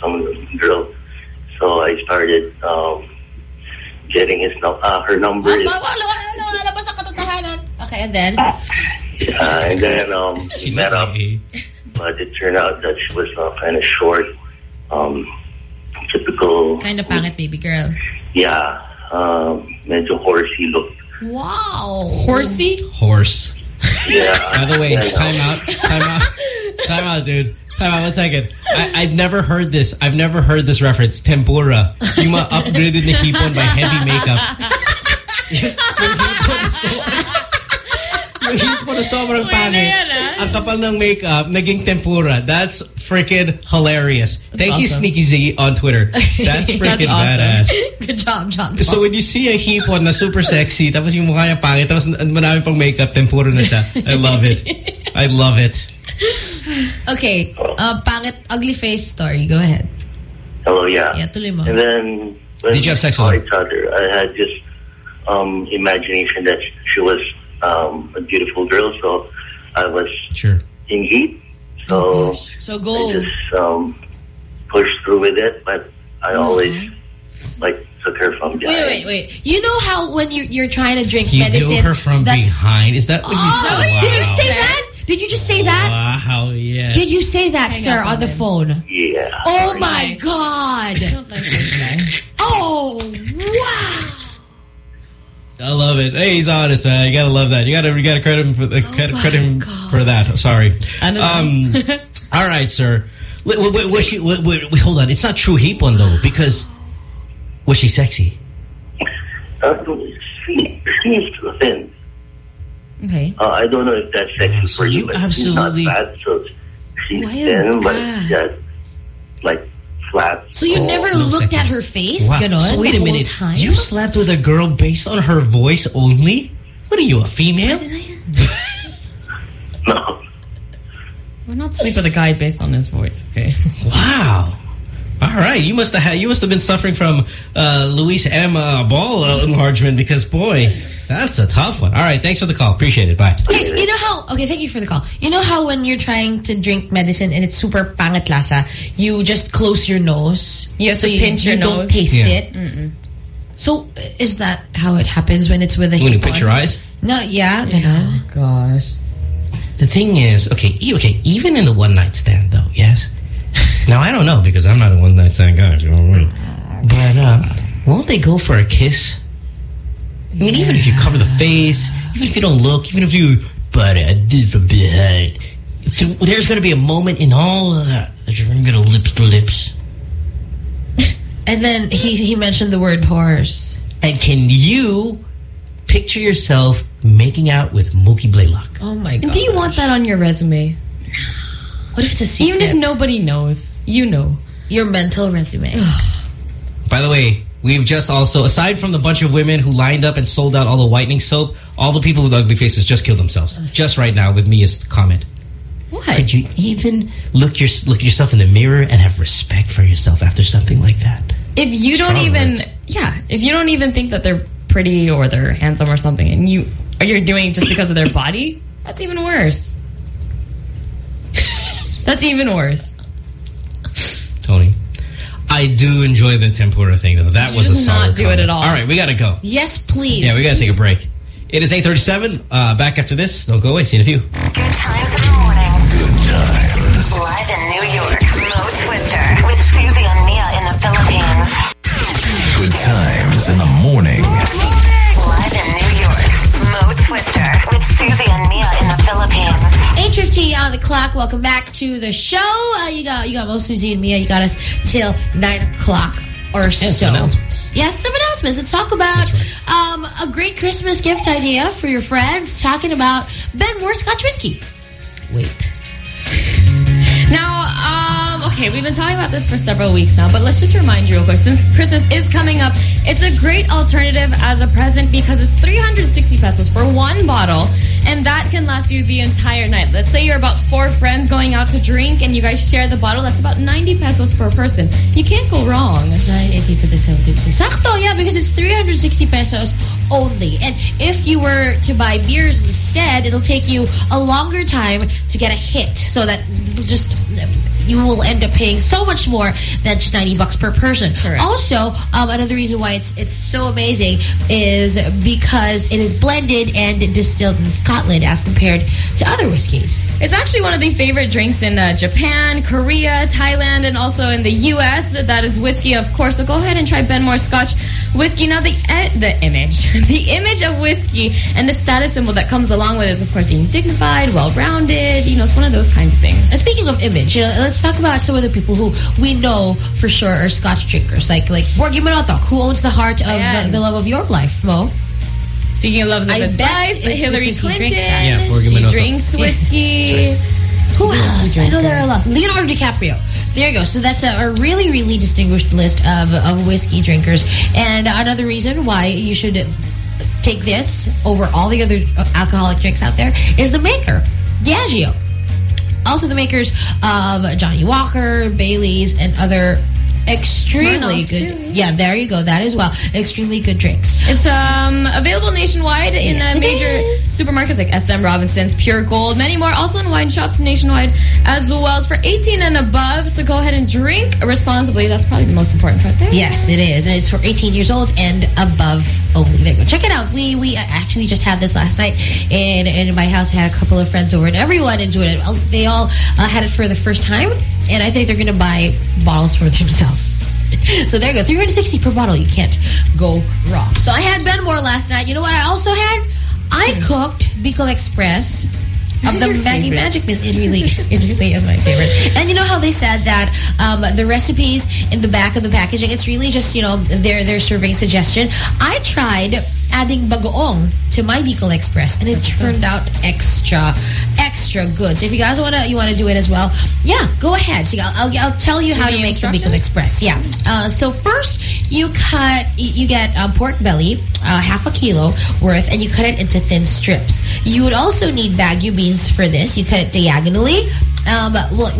some girl. So I started um, getting his num- uh, her number. Wala, Okay, and then? Uh, and then um, we met up, but it turned out that she was uh, kind of short, um, typical, Kind of pangit baby girl. yeah, um, medyo horsey look. Wow. Horsey? Horse. Yeah. By the way, Yeah, I know. time out, time out, time out, dude. Time out, one second. I, I've never heard this. I've never heard this reference. Tempura. Yung mga upgraded na hipon by heavy makeup. Yung hipon na sobrang pangit. ah. Ang kapal ng makeup, naging tempura. That's freaking hilarious. Thank you. Sneaky Z on Twitter. That's freaking badass. Good job, John. So when you see a hipon na super sexy, tapos yung mukha niya pangit, tapos marami pang makeup, tempura na siya. I love it. I love it. Okay, uh, pangit, ugly face story. Go ahead. Hello, yeah. Yeah, tuloy mo. And then when Did you have sex saw with each other, I had this um, imagination that she was um, a beautiful girl, so I was sure in heat. So So go. I just um, pushed through with it, but I always like took her from Wait, behind. wait, wait. wait. You know how when you, you're trying to drink You medicine... do her from behind. Is that what you Oh, wow. did you say that? Did you just say that? Wow, yeah. Did you say that, Hang sir, on on the phone? Yeah. Oh, my God. Oh, wow. I love it. Hey, he's honest, man. You gotta love that. You gotta, you gotta credit him for the credit, credit him for that. Sorry. Um, all right, sir. Wait, wait, wait, was she? Wait, wait, wait, hold on. It's not true hipon though, because was she sexy? Uh, she, she's thin. Okay. Uh, I don't know if that's sexy for you, but absolutely- she's not fat, so she's Why thin, but God. yeah, like flat. So you Oh. never looked at her face? Wow. Ganon, So wait a minute. Time? You slept with a girl based on her voice only? What are you, a female? No. We're not sleep with a guy based on his voice, okay? Wow. All right, you must have had, you must have been suffering from uh, Luis M. Uh, ball uh, enlargement because boy, that's a tough one. All right, thanks for the call. Appreciate it. Bye. Okay, you know how, okay, thank you for the call. You know how when you're trying to drink medicine and it's super pangit lasa, you just close your nose. You have so to you, pinch your you don't nose. taste Yeah. it. Mm-mm. So is that how it happens when it's with a When you hipon? pinch your eyes? No, yeah. yeah. Gosh. The thing is, okay, e- okay, even in the one night stand though, yes. Now I don't know because I'm not a one night stand guy. if You know what I mean? But uh, won't they go for a kiss? I mean, even if you cover the face, even if you don't look, even if you, but I did from behind. There's going to be a moment in all of that that you're going to lips to lips. And then he he mentioned the word horse. And can you picture yourself making out with Mookie Blaylock? Oh my god. do you want that on your resume? What if it's a secret? Even if nobody knows, you know. Your mental resume. By the way, we've just also, aside from the bunch of women who lined up and sold out all the whitening soap, all the people with ugly faces just killed themselves. Just right now with me as the comment. What? Could you even look your look yourself in the mirror and have respect for yourself after something like that? If you don't even, words. yeah, if you don't even think that they're pretty or they're handsome or something, and you or you're doing it just because of their body, that's even worse. That's even worse. Tony, I do enjoy the tempura thing though. That was a Just not solid do it at all. All right, we got to go. Yes, please. Yeah, we got to take a break. It is 8:37. Uh, back after this. Don't go away. See you in a few. Good times in the morning. Good times. Live in New York, Mo Twister with Susie and Mia in the Philippines. Good times in the morning. 8.50 on the clock. Welcome back to the show. Uh, you got you got most Susie and Mia. You got us till 9 o'clock or And so. some announcements. Yes, some announcements. Let's talk about um, a great Christmas gift idea for your friends. Talking about Ben Benmore Scotch Whiskey. Wait. Now, um, okay, we've been talking about this for several weeks now, but let's just remind you real quick, since Christmas is coming up, it's a great alternative as a present because it's 360 pesos for one bottle, and that can last you the entire night. Let's say you're about four friends going out to drink, and you guys share the bottle, that's about 90 pesos per person. You can't go wrong. 980 to the 760. Sakto, yeah, because it's 360 pesos only. And if you were to buy beers instead, it'll take you a longer time to get a hit. So that just you will end up paying so much more than just 90 bucks per person. Correct. Also, um, another reason why it's it's so amazing is because it is blended and distilled in Scotland as compared to other whiskeys. It's actually one of the favorite drinks in uh, Japan, Korea, Thailand, and also in the U.S. That is whiskey, of course. So go ahead and try Benmore Scotch whiskey. Now, the e the image, the image of whiskey and the status symbol that comes along with it is, of course, being dignified, well-rounded. You know, it's one of those kinds of things. And speaking of image, you know, let's talk about some of the people who we know for sure are Scotch drinkers, like like Borgy Manotoc, who owns the heart of Ayan. the, the love of your life, Mo. Speaking of loves of I his life, it's Hillary Clinton. drinks that. Yeah, Borgie she drinks whiskey. Who else? I know there are a lot. Leonardo DiCaprio. There you go. So that's a, a really, really distinguished list of, of whiskey drinkers. And another reason why you should take this over all the other uh, alcoholic drinks out there is the maker, Diageo. Also the makers of Johnnie Walker, Bailey's, and other extremely Smirnoff, good. too. Yeah, there you go. That as well. Extremely good drinks. It's um available nationwide in Yes, uh, major is. supermarkets like SM Robinson's, Pure Gold, many more. Also in wine shops nationwide as well. as for 18 and above, so go ahead and drink responsibly. That's probably the most important part there. Yes, it is, and it's for 18 years old and above only. There you go. Check it out. We we actually just had this last night, and in my house, I had a couple of friends over, and everyone enjoyed it. They all uh, had it for the first time, and I think they're going to buy bottles for themselves. So there you go, 360 per bottle. You can't go wrong. So I had Benmore last night. You know what I also had? I mm. cooked Bicol Express of the Maggi favorite? Magic Mix. It really, it really is my favorite. And you know how they said that um, the recipes in the back of the packaging, it's really just, you know, their their serving suggestion. I tried adding bagoong to my Bicol Express, and it turned out extra, extra good. So if you guys wanna you wanna do it as well, yeah, go ahead. See, I'll I'll, I'll tell you how to make the Bicol? Express. Yeah. Uh, so first, you cut, you you get uh, pork belly, uh, half a kilo worth, and you cut it into thin strips. You would also need baguio beans for this. You cut it diagonally, Um,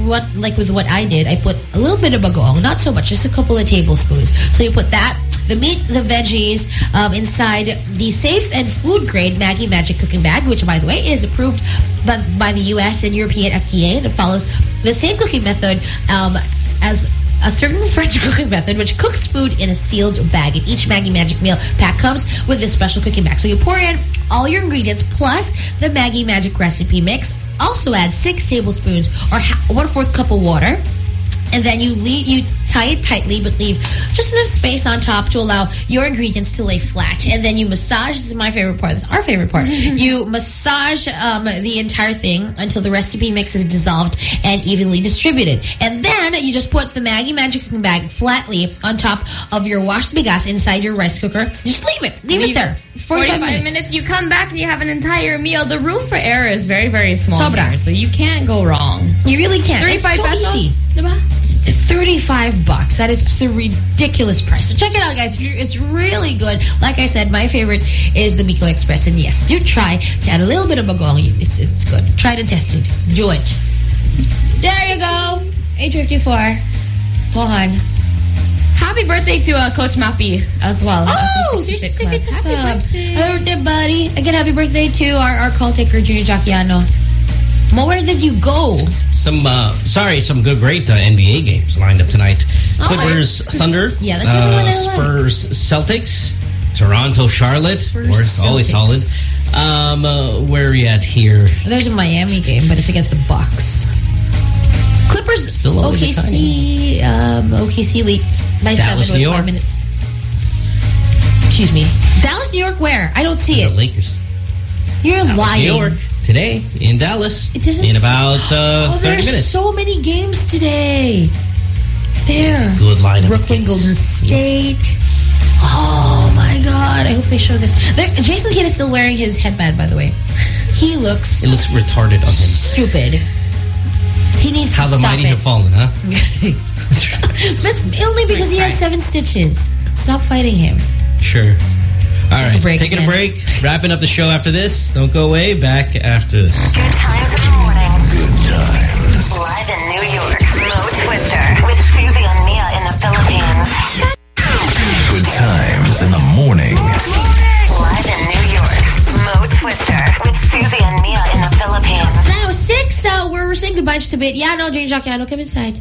what like with what I did, I put a little bit of bagoong, not so much, just a couple of tablespoons. So you put that, the meat, the veggies um, inside the safe and food grade Maggi Magic cooking bag, which by the way is approved by, by the U.S. and European FDA, and it follows the same cooking method um, as a certain French cooking method which cooks food in a sealed bag. And each Maggi Magic meal pack comes with this special cooking bag. So you pour in all your ingredients plus the Maggi Magic recipe mix. Also add six tablespoons or one-fourth cup of water. And then you leave, you tie it tightly, but leave just enough space on top to allow your ingredients to lay flat. And then you massage, this is my favorite part, this is our favorite part. you massage um, the entire thing until the recipe mix is dissolved and evenly distributed. And then you just put the Maggi Magic cooking bag flatly on top of your washed bigas inside your rice cooker. Just leave it. Leave, it there. 45, 45 minutes. You come back and you have an entire meal. The room for error is very, very small Sobra. so you can't go wrong. You really can't. 35 It's so pesos. easy. Diba? It's 35 bucks. That is just a ridiculous price. So check it out, guys. It's really good. Like I said, my favorite is the Bicol Express. And yes, do try to add a little bit of bagoong. It's, it's good. Try to test it. Do it. There you go. 854. Pohan. Happy birthday to uh, Coach Mappy as well. Oh, Of the there's 66 Pacific Club. Club. Happy birthday. Happy birthday, buddy. Again, happy birthday to our, our call taker, Junior Jacquiano. Mo, where did you go? Some, uh, sorry, some good, great uh, NBA games lined up tonight. Oh, Clippers, Thunder. Yeah, that's the only one I like. Spurs, Celtics. Toronto, Charlotte. Spurs, Worth- always solid. Um, uh, where are we at here? There's a Miami game, but it's against the Bucks. Clippers, Still OKC, um, OKC lead by Dallas, seven New with York. five minutes. Excuse me. Dallas, New York, where? I don't see The it. Lakers. You're Dallas, lying. New York. Today in Dallas. It doesn't in about uh, oh, 30 there's minutes. so many games today. There. Good lineup. Brooklyn, Golden State. Oh my God! I hope they show this. There, Jason Kidd is still wearing his headband, by the way. He looks It looks retarded on him. stupid. He needs How to the stop mighty it. have fallen, huh? That's only because he has seven stitches. Stop fighting him. Sure. All Take a right, break taking again. a break. Wrapping up the show after this. Don't go away. Back after this. Good times in the morning. Good times. Live in New York, Mo Twister with Susie and Mia in the Philippines. Good times in the morning. Live in New York, Mo Twister with Susie and Mia in the Philippines. Saying goodbye just a bit. Yeah, no, Jane Jacquiano, come inside.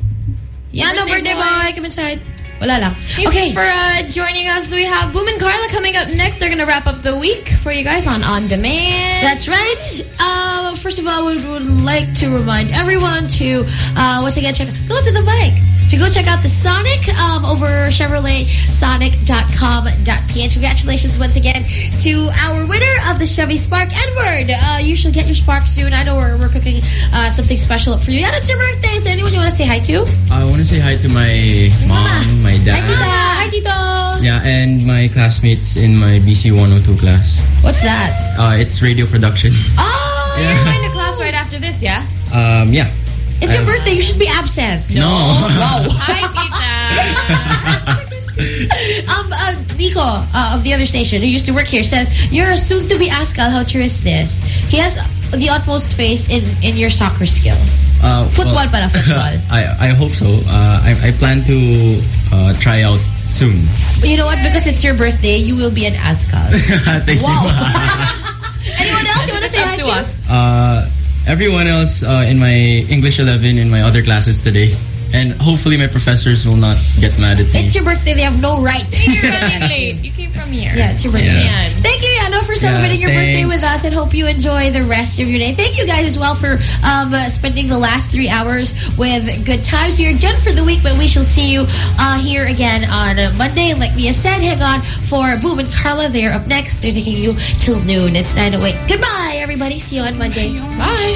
Yeah, no, Birthday boy. boy, come inside. Wala lang. Thank Okay. you for uh, joining us. We have Boom and Carla coming up next. They're going to wrap up the week for you guys on On Demand. That's right. Uh, first of all, we would like to remind everyone to, uh, once again, check out, go to the bike. To go check out the Sonic um, over ChevroletSonic.com.ph. Congratulations once again to our winner of the Chevy Spark, Edward. Uh, you should get your Spark soon. I know we're, we're cooking uh, something special up for you. And it's your birthday. Is there anyone you want to say hi to? I want to say hi to my mom, my Hi, dad. Tita. Hi, Tito. Yeah, and my classmates in my BC 102 class. What's that? Uh, it's radio production. Oh, Yeah. you're going to class right after this, yeah? Um, yeah. It's your birthday. You should be absent. No. Wow. Hi, um, uh, Nico uh, of the other station who used to work here says, you're a soon-to-be Azkal. How true is this? He has the utmost faith in, in your soccer skills. Uh, Football well, pala, football. I, I hope so. Uh, I, I plan to uh, try out soon. But you know what? Because it's your birthday, you will be an Azkal. Thank wow. Anyone else you want to say hi to to? us. Everyone else uh, in my English 11 in my other classes today. And hopefully my professors will not get mad at me. It's your birthday. They have no right. You're running late. You came from here. Yeah, it's your birthday. Yeah. Thank you, Yano, for celebrating your birthday with us and hope you enjoy the rest of your day. Thank you guys as well for um, uh, spending the last three hours with good times. You're done for the week, but we shall see you uh, here again on uh, Monday. Like Mia said, hang on for Boom and Carla. They're up next. They're taking you till noon. It's 9.08. Goodbye, everybody. See you on Monday. Bye.